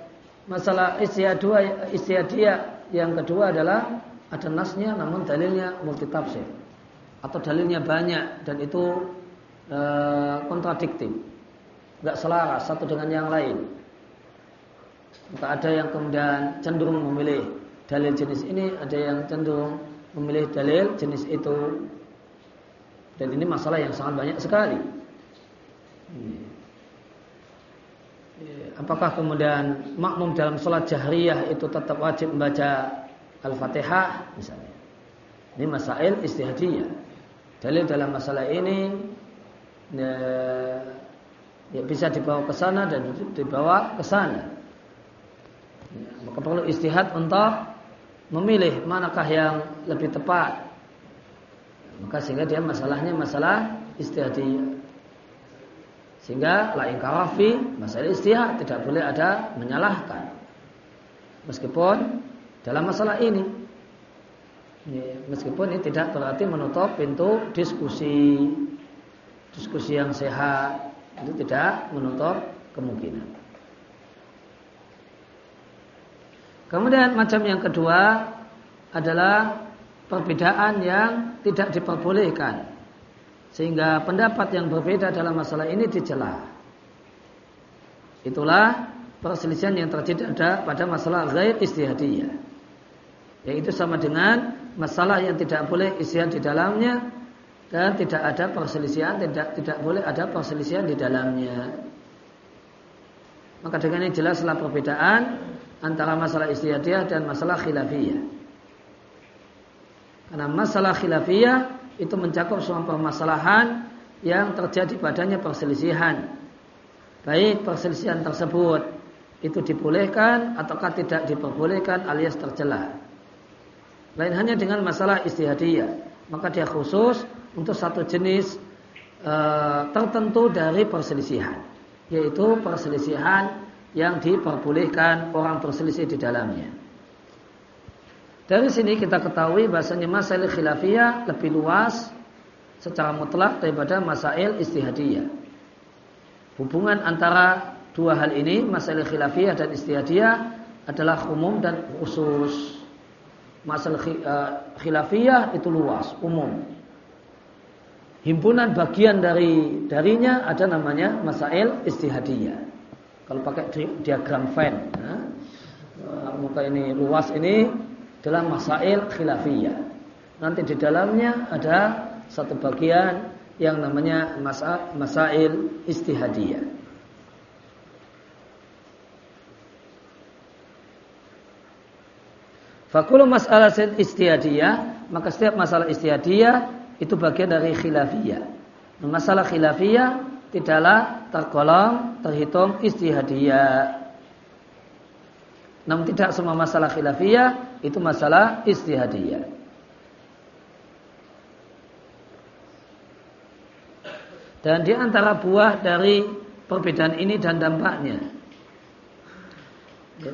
Masalah istihadiyah, istihadiyah yang kedua adalah ada nasnya namun dalilnya multitafsir atau dalilnya banyak dan itu e, kontradiktif, nggak selaras satu dengan yang lain. Maka ada yang kemudian cenderung memilih dalil jenis ini, ada yang cenderung memilih dalil jenis itu. Dan ini masalah yang sangat banyak sekali. Apakah kemudian makmum dalam sholat jahriyah itu tetap wajib membaca Al-Fatihah misalnya. Ini masail istihadiyah. Dalil dalam masalah ini ya, ya bisa dibawa ke sana dan dibawa ke sana. Ya, maka perlu istihad untuk memilih manakah yang lebih tepat. Maka sehingga dia masalahnya masalah istihadiyah. Sehingga lain karafi masalah istihad tidak boleh ada menyalahkan. Meskipun dalam masalah ini meskipun ini tidak berarti menutup pintu diskusi diskusi yang sehat itu tidak menutup kemungkinan. Kemudian macam yang kedua adalah perbedaan yang tidak diperbolehkan sehingga pendapat yang berbeda dalam masalah ini dicela. Itulah perselisihan yang terjadi ada pada masalah ghair istihadiyah. Yaitu sama dengan masalah yang tidak boleh istihad di dalamnya dan tidak ada perselisihan, tidak tidak boleh ada perselisihan di dalamnya. Maka dengan ini jelaslah perbedaan antara masalah istihadiyah dan masalah khilafiyah. Karena masalah khilafiyah itu mencakup semua permasalahan yang terjadi padanya perselisihan. Baik perselisihan tersebut itu dibolehkan ataukah tidak diperbolehkan alias tercela. Lain hanya dengan masalah istihadiyah, maka dia khusus untuk satu jenis e, tertentu dari perselisihan yaitu perselisihan yang diperbolehkan orang berselisih di dalamnya. Dari sini kita ketahui bahasanya masalah khilafiyah lebih luas secara mutlak daripada masail istihadiyah. Hubungan antara dua hal ini, masalah khilafiyah dan istihadiyah adalah umum dan khusus. Masalah eh, khilafiyah itu luas, umum himpunan bagian dari darinya ada namanya masail istihadiyah. Kalau pakai diagram Venn, ya, muka ini luas ini adalah masail khilafiyah. Nanti di dalamnya ada satu bagian yang namanya masa, masail istihadiyah. Fakulu masalah istihadiyah, maka setiap masalah istihadiyah itu bagian dari khilafiyah. Masalah khilafiyah tidaklah tergolong terhitung istihadiyah. Namun tidak semua masalah khilafiyah itu masalah istihadiyah. Dan di antara buah dari perbedaan ini dan dampaknya.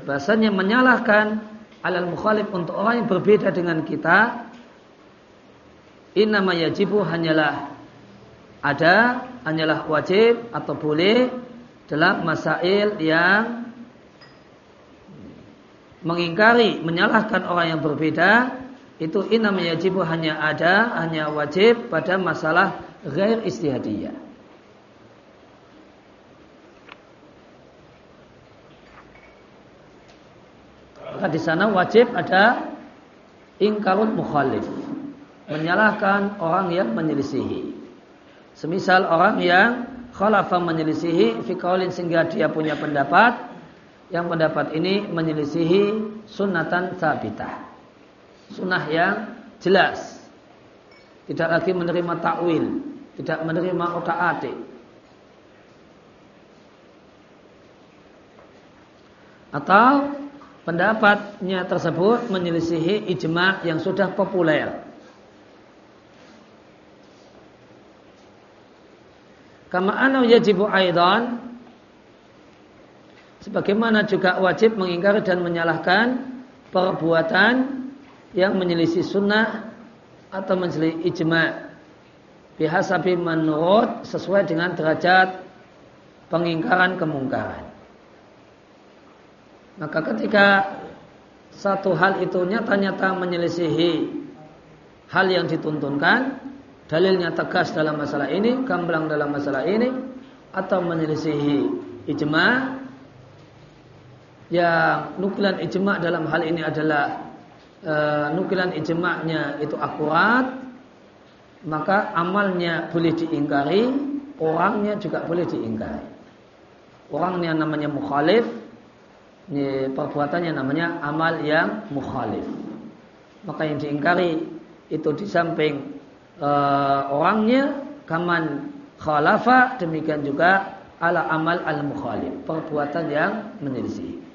Bahasanya menyalahkan alal mukhalif untuk orang yang berbeda dengan kita Innama yajibu hanyalah ada hanyalah wajib atau boleh dalam masail yang mengingkari, menyalahkan orang yang berbeda itu innama yajibu hanya ada, hanya wajib pada masalah ghair istihadiyah. Maka di sana wajib ada ingkarun mukhalif menyalahkan orang yang menyelisihi. Semisal orang yang khalafa menyelisihi fikaulin sehingga dia punya pendapat yang pendapat ini menyelisihi sunatan sabitah. Sunnah yang jelas. Tidak lagi menerima takwil, tidak menerima otak atik. Atau pendapatnya tersebut menyelisihi ijma yang sudah populer Kama anau yajibu aidan sebagaimana juga wajib mengingkari dan menyalahkan perbuatan yang menyelisih sunnah atau menyelisih ijma bihasabi menurut sesuai dengan derajat pengingkaran kemungkaran. Maka ketika satu hal itu nyata-nyata menyelisihi hal yang dituntunkan, dalilnya tegas dalam masalah ini, gamblang dalam masalah ini, atau menyelisihi ijma yang nukilan ijma dalam hal ini adalah e, nukilan ijma'nya itu akurat, maka amalnya boleh diingkari, orangnya juga boleh diingkari. Orangnya namanya mukhalif, perbuatannya namanya amal yang mukhalif. Maka yang diingkari itu di samping uh, orangnya kaman khalafa demikian juga ala amal al mukhalif perbuatan yang menyelisih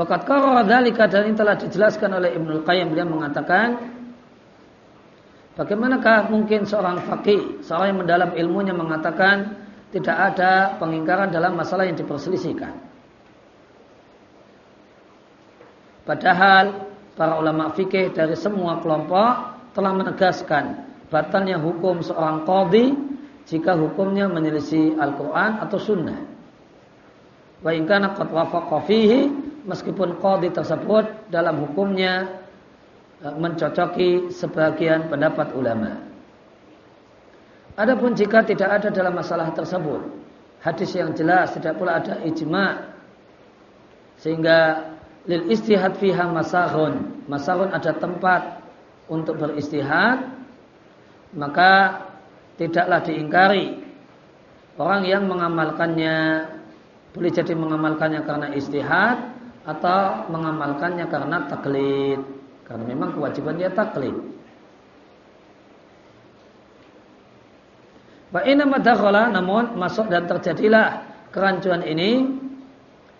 Wakat karara dalika dan ini telah dijelaskan oleh Ibnul Qayyim beliau mengatakan Bagaimanakah mungkin seorang fakih, seorang yang mendalam ilmunya mengatakan tidak ada pengingkaran dalam masalah yang diperselisihkan. Padahal para ulama fikih dari semua kelompok telah menegaskan batalnya hukum seorang qadhi jika hukumnya menyelisih Al-Quran atau Sunnah. Wa in kana qad meskipun qadhi tersebut dalam hukumnya e, mencocoki sebagian pendapat ulama. Adapun jika tidak ada dalam masalah tersebut hadis yang jelas tidak pula ada ijma sehingga lil istihad fiha masahun masahun ada tempat untuk beristihad maka tidaklah diingkari orang yang mengamalkannya boleh jadi mengamalkannya karena istihad atau mengamalkannya karena taklid karena memang kewajiban dia taklid Wa inna namun masuk dan terjadilah kerancuan ini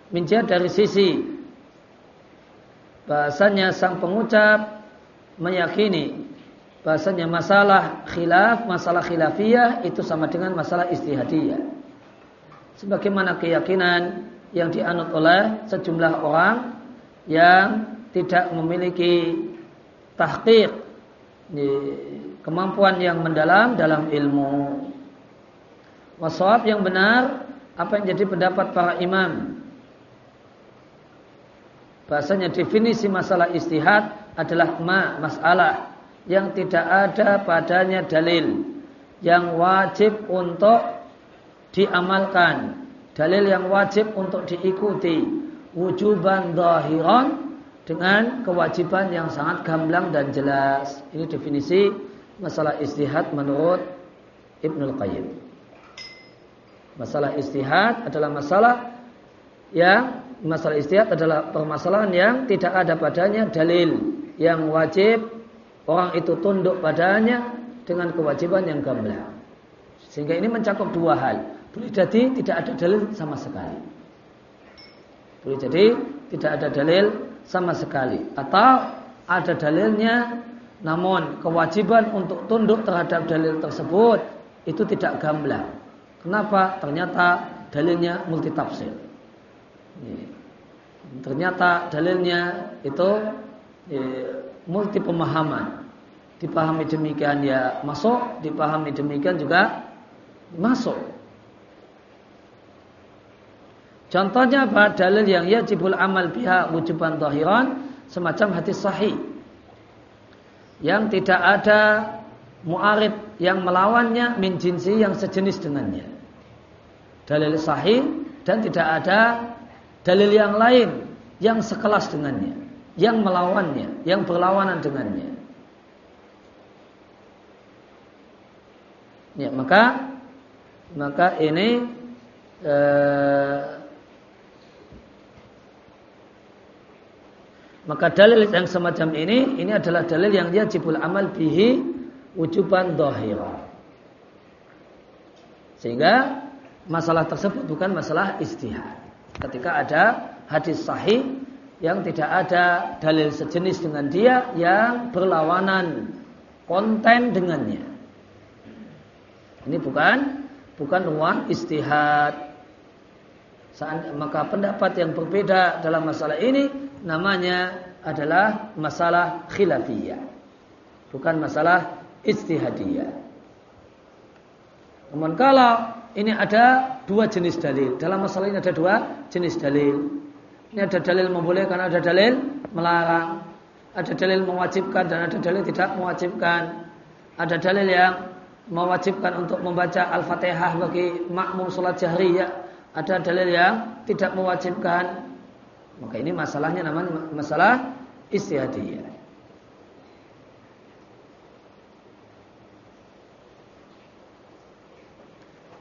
menjadi dari sisi bahasanya sang pengucap meyakini bahasanya masalah khilaf, masalah khilafiyah itu sama dengan masalah istihadiyah. Sebagaimana keyakinan yang dianut oleh sejumlah orang yang tidak memiliki tahqiq kemampuan yang mendalam dalam ilmu. Wasawab yang benar apa yang jadi pendapat para imam. Bahasanya definisi masalah istihad adalah ma masalah yang tidak ada padanya dalil yang wajib untuk diamalkan, dalil yang wajib untuk diikuti, wujuban zahiran dengan kewajiban yang sangat gamblang dan jelas. Ini definisi masalah istihad menurut Ibnul Qayyim. Masalah istihad adalah masalah yang masalah istihad adalah permasalahan yang tidak ada padanya dalil yang wajib orang itu tunduk padanya dengan kewajiban yang gamblang. Sehingga ini mencakup dua hal. Boleh jadi tidak ada dalil sama sekali. Boleh jadi tidak ada dalil sama sekali. Atau ada dalilnya namun kewajiban untuk tunduk terhadap dalil tersebut itu tidak gamblang. Kenapa? Ternyata dalilnya multitafsir. Ternyata dalilnya itu multi pemahaman dipahami demikian ya masuk, dipahami demikian juga masuk. Contohnya apa? Dalil yang yajibul amal biha wujuban zahiran semacam hadis sahih. Yang tidak ada muarid yang melawannya min jinsi yang sejenis dengannya. Dalil sahih dan tidak ada dalil yang lain yang sekelas dengannya, yang melawannya, yang berlawanan dengannya. Ya, maka maka ini eh, maka dalil yang semacam ini ini adalah dalil yang dia jibul amal bihi wujuban dhahira. Sehingga masalah tersebut bukan masalah istihad. Ketika ada hadis sahih yang tidak ada dalil sejenis dengan dia yang berlawanan konten dengannya. Ini bukan bukan ruang istihad. Maka pendapat yang berbeda dalam masalah ini namanya adalah masalah khilafiyah. Bukan masalah istihadiyah. Namun kalau ini ada dua jenis dalil. Dalam masalah ini ada dua jenis dalil. Ini ada dalil membolehkan, ada dalil melarang. Ada dalil mewajibkan dan ada dalil tidak mewajibkan. Ada dalil yang mewajibkan untuk membaca Al-Fatihah bagi makmum sholat jahriyah ada dalil yang tidak mewajibkan maka ini masalahnya namanya masalah istihadiyah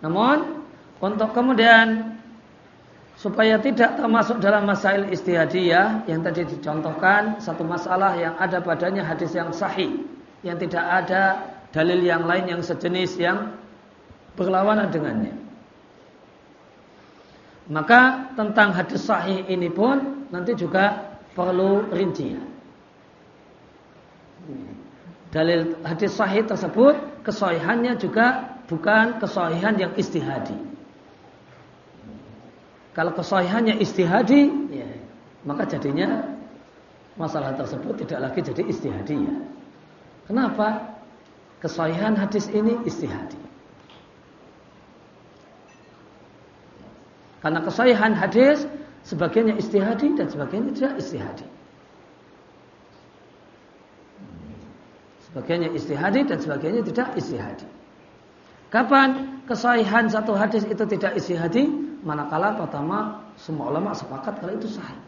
namun untuk kemudian supaya tidak termasuk dalam masail istihadiyah yang tadi dicontohkan satu masalah yang ada padanya hadis yang sahih yang tidak ada dalil yang lain yang sejenis yang berlawanan dengannya. Maka tentang hadis sahih ini pun nanti juga perlu rincian. Dalil hadis sahih tersebut kesahihannya juga bukan kesahihan yang istihadi. Kalau kesahihannya istihadi, ya, maka jadinya masalah tersebut tidak lagi jadi istihadi ya. Kenapa? Kesahihan hadis ini istihadi. Karena kesahihan hadis sebagiannya istihadi dan sebagiannya tidak istihadi. Sebagiannya istihadi dan sebagiannya tidak istihadi. Kapan kesahihan satu hadis itu tidak istihadi? Manakala pertama semua ulama sepakat kalau itu sahih.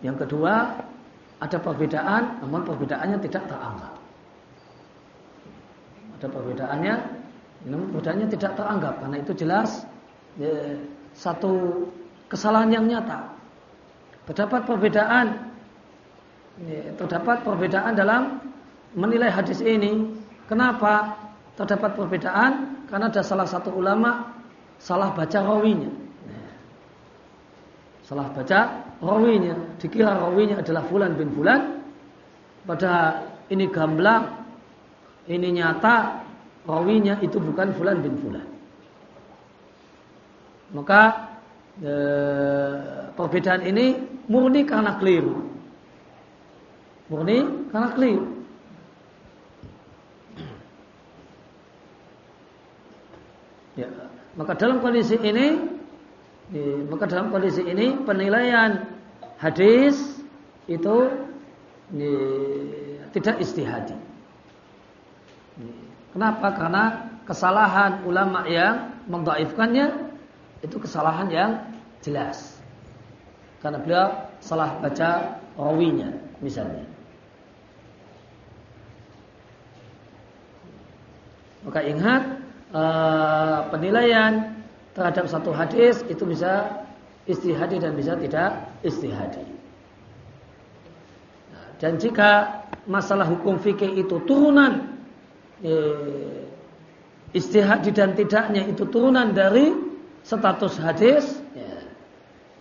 Yang kedua ada perbedaan, namun perbedaannya tidak teranggap. Ada perbedaannya, namun perbedaannya tidak teranggap karena itu jelas ya, satu kesalahan yang nyata. Terdapat perbedaan, ya, terdapat perbedaan dalam menilai hadis ini. Kenapa terdapat perbedaan? Karena ada salah satu ulama salah baca rawinya. Salah baca rawinya. Dikira rawinya adalah Fulan bin Fulan. Pada ini gamblang. Ini nyata. Rawinya itu bukan Fulan bin Fulan. Maka e, perbedaan ini murni karena keliru. Murni karena keliru. Ya, maka dalam kondisi ini maka dalam kondisi ini penilaian hadis itu tidak istihadi. Kenapa? Karena kesalahan ulama yang mendhaifkannya itu kesalahan yang jelas. Karena beliau salah baca rawinya misalnya. Maka ingat eh, penilaian terhadap satu hadis itu bisa istihadi dan bisa tidak istihadi. Dan jika masalah hukum fikih itu turunan eh, istihadi dan tidaknya itu turunan dari status hadis, ya,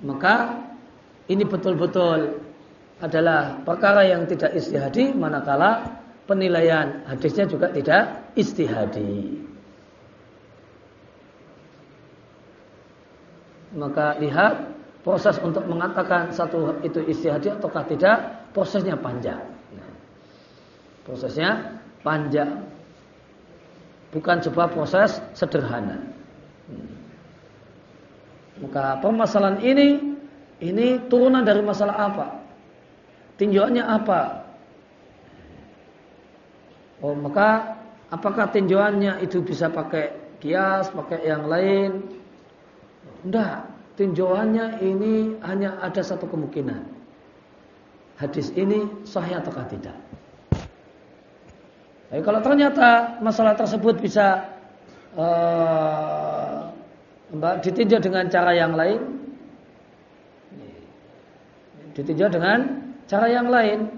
maka ini betul-betul adalah perkara yang tidak istihadi manakala penilaian hadisnya juga tidak istihadi. maka lihat proses untuk mengatakan satu itu istihadi ataukah tidak prosesnya panjang. Prosesnya panjang. Bukan sebuah proses sederhana maka permasalahan ini ini turunan dari masalah apa tinjauannya apa oh maka apakah tinjauannya itu bisa pakai kias pakai yang lain tidak. Tinjauannya ini hanya ada satu kemungkinan. Hadis ini sahih ataukah tidak. Tapi kalau ternyata masalah tersebut bisa uh, ditinjau dengan cara yang lain, ditinjau dengan cara yang lain,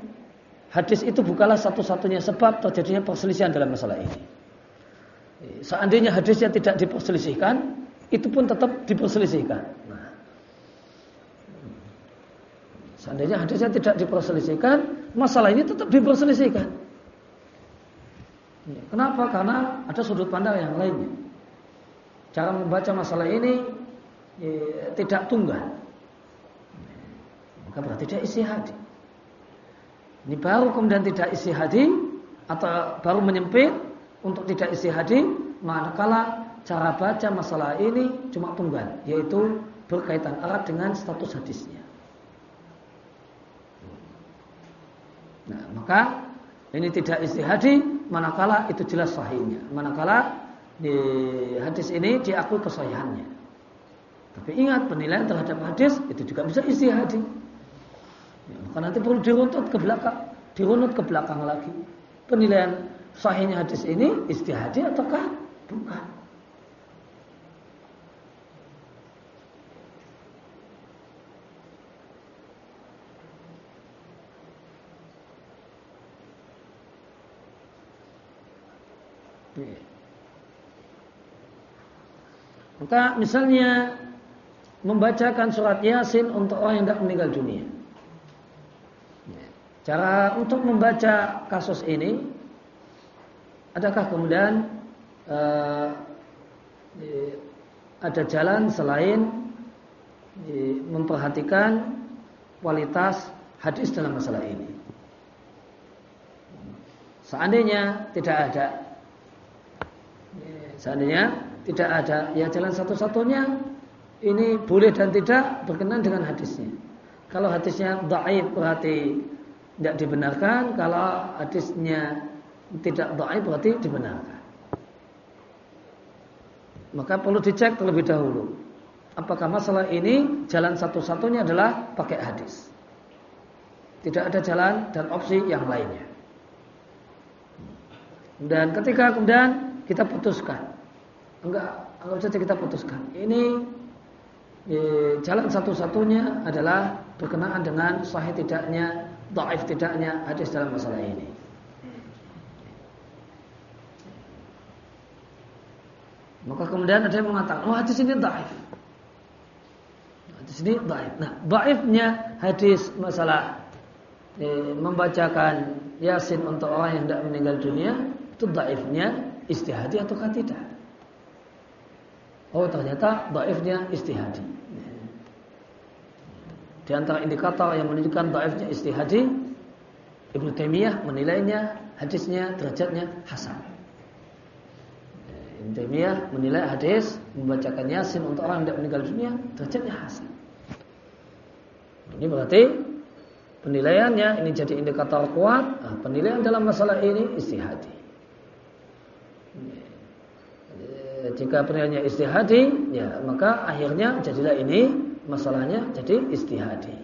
hadis itu bukanlah satu-satunya sebab terjadinya perselisihan dalam masalah ini. Seandainya hadisnya tidak diperselisihkan, itu pun tetap diperselisihkan. Nah. Seandainya hadisnya tidak diperselisihkan, masalah ini tetap diperselisihkan. Kenapa? Karena ada sudut pandang yang lainnya. Cara membaca masalah ini ya, tidak tunggal. Maka berarti dia isi hati. Ini baru kemudian tidak isi hati atau baru menyempit untuk tidak isi hati manakala cara baca masalah ini cuma tunggal, yaitu berkaitan erat dengan status hadisnya. Nah, maka ini tidak istihadi, manakala itu jelas sahihnya. Manakala di hadis ini diakui kesahihannya. Tapi ingat penilaian terhadap hadis itu juga bisa istihadi. Ya, maka nanti perlu diruntut ke belakang, dirunut ke belakang lagi. Penilaian sahihnya hadis ini istihadi ataukah bukan? Maka misalnya membacakan surat Yasin untuk orang yang tidak meninggal dunia. Cara untuk membaca kasus ini, adakah kemudian uh, ada jalan selain memperhatikan kualitas hadis dalam masalah ini? Seandainya tidak ada Seandainya tidak ada. Ya jalan satu-satunya ini boleh dan tidak berkenan dengan hadisnya. Kalau hadisnya dhaif berarti tidak dibenarkan, kalau hadisnya tidak dhaif berarti dibenarkan. Maka perlu dicek terlebih dahulu. Apakah masalah ini jalan satu-satunya adalah pakai hadis. Tidak ada jalan dan opsi yang lainnya. Dan ketika kemudian kita putuskan, enggak, anggap saja kita putuskan. Ini eh, jalan satu-satunya adalah berkenaan dengan sahih tidaknya, dhaif tidaknya hadis dalam masalah ini. Maka kemudian ada yang mengatakan, oh hadis ini dhaif. Hadis ini dhaif. Nah, dhaifnya hadis masalah eh, membacakan Yasin untuk orang yang tidak meninggal dunia itu dhaifnya istihadi ataukah tidak? Oh ternyata dhaifnya istihadi. Di antara indikator yang menunjukkan dhaifnya istihadi, Ibnu Taimiyah menilainya hadisnya derajatnya hasan. Ibnu Taimiyah menilai hadis membacakan Yasin untuk orang yang tidak meninggal dunia derajatnya hasan. Ini berarti penilaiannya ini jadi indikator kuat. Penilaian dalam masalah ini istihadi. Jika penilaiannya istihadi, ya maka akhirnya jadilah ini masalahnya jadi istihadi.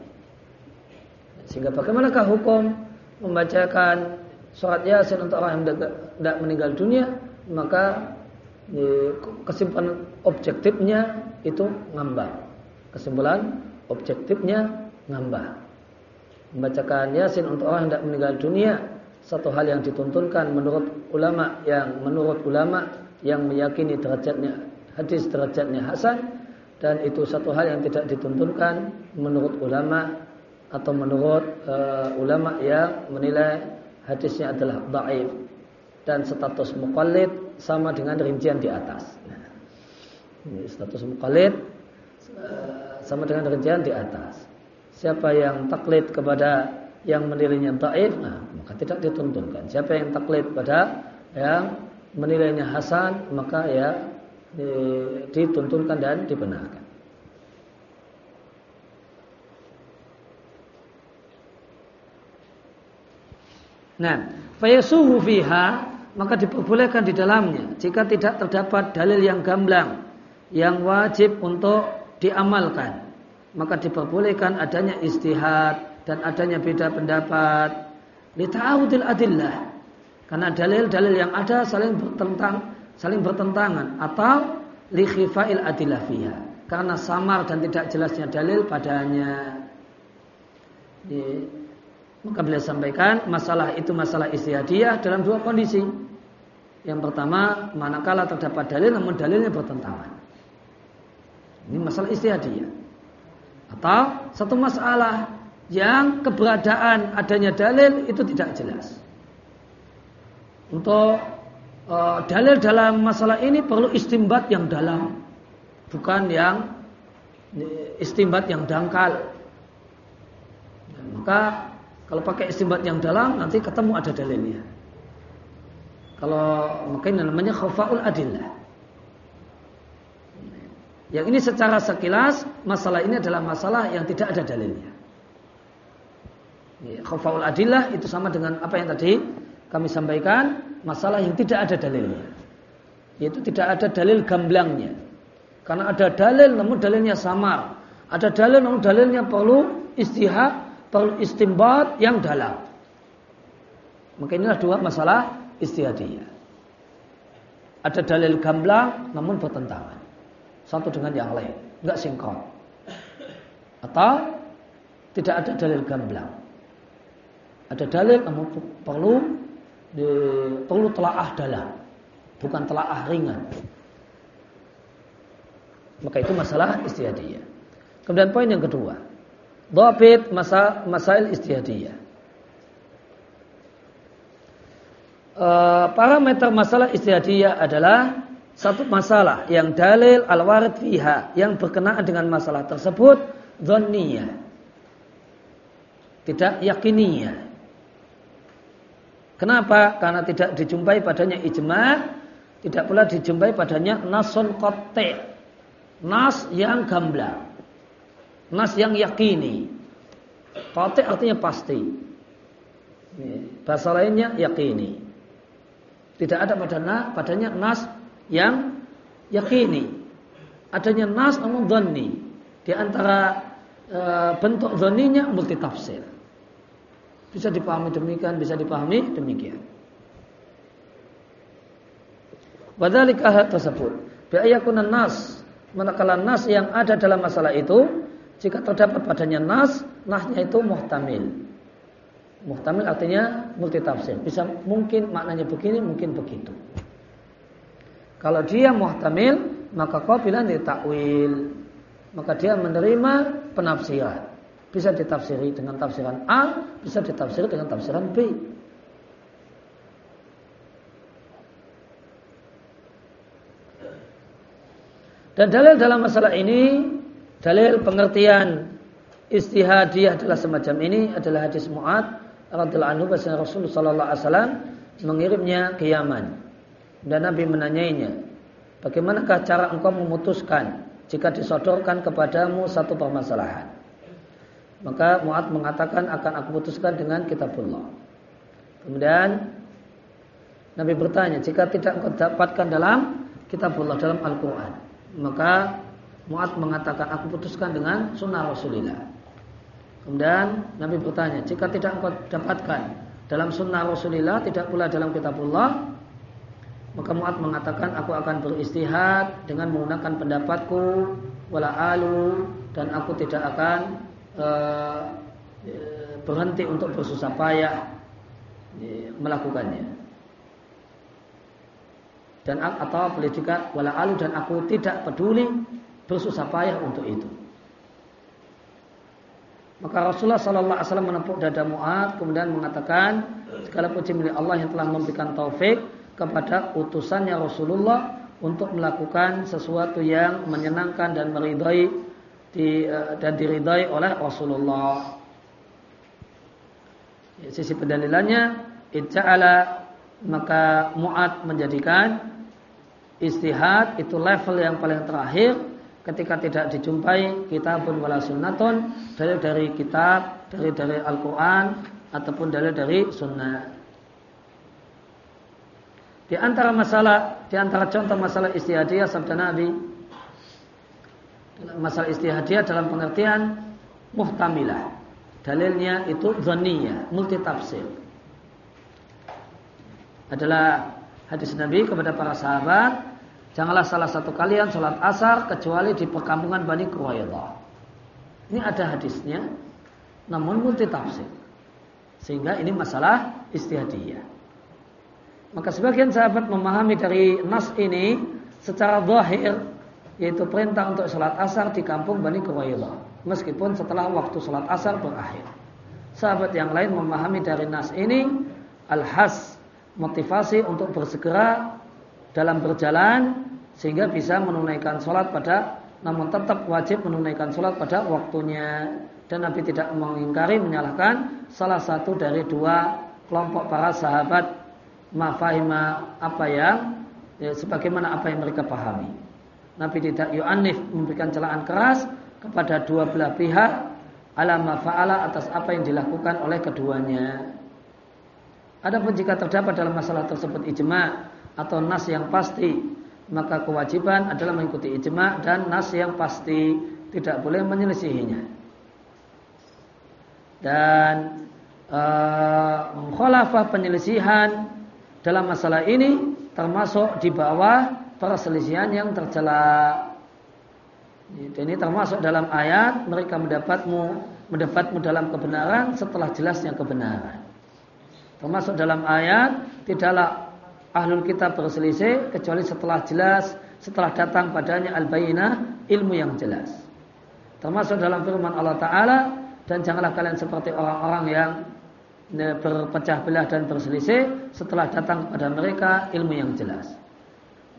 Sehingga bagaimanakah hukum membacakan surat Yasin untuk orang yang tidak meninggal dunia, maka kesimpulan objektifnya itu ngambang. Kesimpulan objektifnya ngambang. Membacakan Yasin untuk orang yang tidak meninggal dunia satu hal yang dituntunkan menurut ulama yang menurut ulama yang meyakini derajatnya hadis derajatnya hasan dan itu satu hal yang tidak dituntunkan menurut ulama atau menurut uh, ulama yang menilai hadisnya adalah dhaif dan status muqallid sama dengan rincian di atas. Ini status muqallid uh, sama dengan rincian di atas. Siapa yang taklid kepada yang menilainya taif, nah, maka tidak dituntunkan. Siapa yang taklid pada yang menilainya hasan, maka ya dituntunkan dan dibenarkan. Nah, fayasuhu fiha maka diperbolehkan di dalamnya jika tidak terdapat dalil yang gamblang yang wajib untuk diamalkan maka diperbolehkan adanya istihad dan adanya beda pendapat lita'awudil adillah karena dalil-dalil yang ada saling bertentang saling bertentangan. Atau li khifail adillah fiha. Karena samar dan tidak jelasnya dalil padanya. Maka beliau sampaikan masalah itu masalah istihadiyah dalam dua kondisi. Yang pertama manakala terdapat dalil namun dalilnya bertentangan. Ini masalah istihadiyah atau satu masalah yang keberadaan adanya dalil itu tidak jelas. Untuk uh, dalil dalam masalah ini perlu istimbat yang dalam, bukan yang istimbat yang dangkal. maka kalau pakai istimbat yang dalam nanti ketemu ada dalilnya. Kalau mungkin namanya khafaul adillah. Yang ini secara sekilas masalah ini adalah masalah yang tidak ada dalilnya. Khafaul adillah itu sama dengan apa yang tadi kami sampaikan, masalah yang tidak ada dalilnya. Yaitu tidak ada dalil gamblangnya. Karena ada dalil namun dalilnya samar. Ada dalil namun dalilnya perlu istihad, perlu istimbat yang dalam. Maka inilah dua masalah istihadiyah. Ada dalil gamblang namun bertentangan. Satu dengan yang lain. Enggak singkong. Atau tidak ada dalil gamblang. Ada dalil namun perlu di, perlu telaah dalam, bukan telaah ringan. Maka itu masalah istihadiyah. Kemudian poin yang kedua, dhabit masa masail istihadiyah. E, parameter masalah istihadiyah adalah satu masalah yang dalil al-warid fiha yang berkenaan dengan masalah tersebut dhanniyah. Tidak yakiniyah. Kenapa? Karena tidak dijumpai padanya ijma Tidak pula dijumpai padanya nasun kote. Nas yang gamblang. Nas yang yakini. Kote artinya pasti. Bahasa lainnya yakini. Tidak ada padanya, padanya nas yang yakini. Adanya nas namun dhani. Di antara e, bentuk dhaninya multitafsir. Bisa dipahami demikian, bisa dipahami demikian. Wadhalika hal tersebut. Biayakunan nas. Manakala nas yang ada dalam masalah itu. Jika terdapat padanya nas. Nasnya itu muhtamil. Muhtamil artinya multitafsir. Bisa mungkin maknanya begini, mungkin begitu. Kalau dia muhtamil, maka kau bilang takwil. Maka dia menerima penafsiran. Bisa ditafsiri dengan tafsiran A, bisa ditafsiri dengan tafsiran B. Dan dalil dalam masalah ini, dalil pengertian istihadiyah adalah semacam ini adalah hadis Mu'ad radhiyallahu anhu bahwa Rasulullah sallallahu alaihi wasallam mengirimnya ke Yaman. Dan Nabi menanyainya, "Bagaimanakah cara engkau memutuskan jika disodorkan kepadamu satu permasalahan?" Maka Mu'ad mengatakan akan aku putuskan dengan kitabullah. Kemudian Nabi bertanya, jika tidak engkau dapatkan dalam kitabullah dalam Al-Quran. Maka Mu'ad mengatakan, aku putuskan dengan sunnah Rasulullah. Kemudian Nabi bertanya, jika tidak engkau dapatkan dalam sunnah Rasulullah, tidak pula dalam kitabullah, maka Mu'ad mengatakan, aku akan beristihad dengan menggunakan pendapatku, wala alu, dan aku tidak akan Eh, berhenti untuk bersusah payah melakukannya. Dan atau boleh juga wala alu dan aku tidak peduli bersusah payah untuk itu. Maka Rasulullah Sallallahu Alaihi Wasallam menepuk dada Muad, kemudian mengatakan segala puji milik Allah yang telah memberikan taufik kepada utusannya Rasulullah untuk melakukan sesuatu yang menyenangkan dan meridai di, uh, dan diridai oleh Rasulullah. Ya, sisi pendalilannya ija'ala maka Mu'ad menjadikan istihad itu level yang paling terakhir ketika tidak dijumpai kitabun wala sunnatun dari dari kitab, dari dari Al-Qur'an ataupun dari dari sunnah. Di antara masalah, di antara contoh masalah istihadiyah sabda Nabi masalah istihadiyah dalam pengertian muhtamilah. Dalilnya itu multi multitafsir. Adalah hadis Nabi kepada para sahabat, janganlah salah satu kalian sholat asar kecuali di perkampungan Bani Quraidah. Ini ada hadisnya, namun multitafsir. Sehingga ini masalah istihadiyah. Maka sebagian sahabat memahami dari nas ini secara zahir yaitu perintah untuk sholat asar di kampung Bani Quraidah meskipun setelah waktu sholat asar berakhir. Sahabat yang lain memahami dari nas ini al-has motivasi untuk bersegera dalam berjalan sehingga bisa menunaikan sholat pada namun tetap wajib menunaikan sholat pada waktunya dan Nabi tidak mengingkari menyalahkan salah satu dari dua kelompok para sahabat mafahima apa yang ya, sebagaimana apa yang mereka pahami. Nabi tidak yu'anif memberikan celaan keras kepada dua belah pihak alama fa'ala atas apa yang dilakukan oleh keduanya. Adapun jika terdapat dalam masalah tersebut ijma atau nas yang pasti, maka kewajiban adalah mengikuti ijma dan nas yang pasti tidak boleh menyelisihinya. Dan uh, penyelisihan dalam masalah ini termasuk di bawah perselisihan yang tercela. Ini termasuk dalam ayat mereka mendapatmu mendapatmu dalam kebenaran setelah jelasnya kebenaran. Termasuk dalam ayat tidaklah ahlul kitab berselisih kecuali setelah jelas setelah datang padanya al-bayyinah ilmu yang jelas. Termasuk dalam firman Allah taala dan janganlah kalian seperti orang-orang yang berpecah belah dan berselisih setelah datang kepada mereka ilmu yang jelas.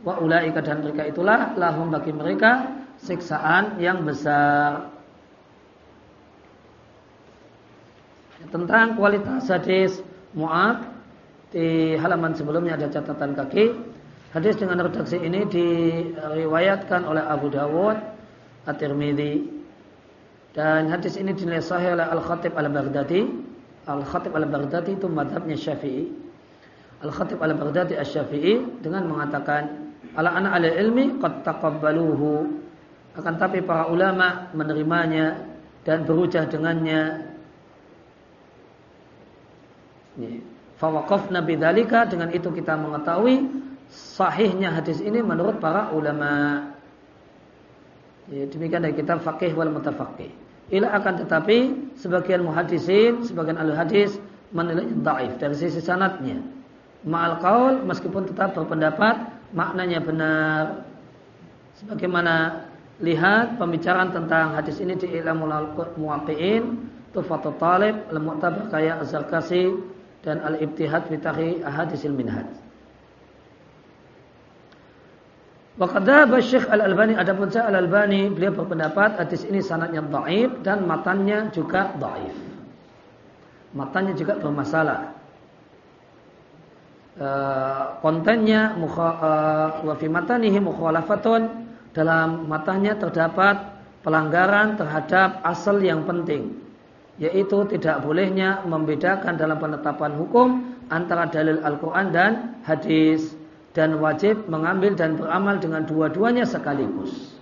Wa ulaika dan mereka itulah lahum bagi mereka siksaan yang besar. Tentang kualitas hadis Mu'ad di halaman sebelumnya ada catatan kaki. Hadis dengan redaksi ini diriwayatkan oleh Abu Dawud, At-Tirmidzi dan hadis ini dinilai sahih oleh Al-Khatib Al-Baghdadi. Al-Khatib Al-Baghdadi itu madhabnya Syafi'i. Al-Khatib Al-Baghdadi Asy-Syafi'i dengan mengatakan ala anak ala ilmi qad taqabbaluhu akan tapi para ulama menerimanya dan berujah dengannya Fawaqafna bidzalika dengan itu kita mengetahui sahihnya hadis ini menurut para ulama. Ya, demikian dari kitab Fakih wal Mutafaqih. Ila akan tetapi sebagian muhadisin, sebagian ahli hadis menilai dhaif dari sisi sanatnya. Ma'al qaul meskipun tetap berpendapat maknanya benar. Sebagaimana lihat pembicaraan tentang hadis ini di Ilamul Muwaqi'in, Tufatul Talib, Al-Mu'tabar Kaya Az-Zarkasi dan Al-Ibtihad fi Tarikh Ahadisil Minhaj. Waqadha Syekh Al-Albani adapun Syekh Al-Albani beliau berpendapat hadis ini sanadnya dhaif dan matanya juga dhaif. Matanya juga bermasalah. Uh, kontennya uh, wa fi matanihi mukhalafatun dalam matanya terdapat pelanggaran terhadap asal yang penting yaitu tidak bolehnya membedakan dalam penetapan hukum antara dalil Al-Quran dan hadis dan wajib mengambil dan beramal dengan dua-duanya sekaligus.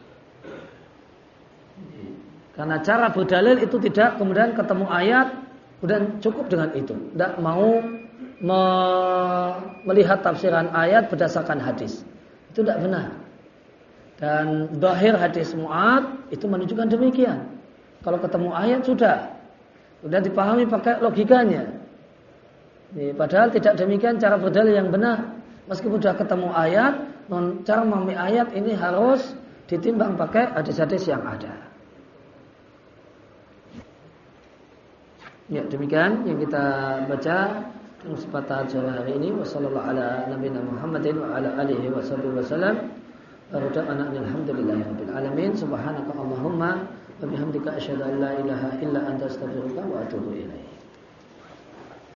Karena cara berdalil itu tidak kemudian ketemu ayat kemudian cukup dengan itu. Tidak mau me melihat tafsiran ayat berdasarkan hadis. Itu tidak benar. Dan dohir hadis mu'ad itu menunjukkan demikian. Kalau ketemu ayat sudah sudah dipahami pakai logikanya. Padahal tidak demikian cara berdalil yang benar. Meskipun sudah ketemu ayat, cara memahami ayat ini harus ditimbang pakai hadis-hadis yang ada. Ya, demikian yang kita baca kesempatan sore hari ini. Wassalamualaikum ala nabiyina Muhammadin wa ala alihi wasallam. Alhamdulillahirabbil alamin. Subhanaka Allahumma wa bihamdika asyhadu an la ilaha illa anta astaghfiruka wa atubu ilaik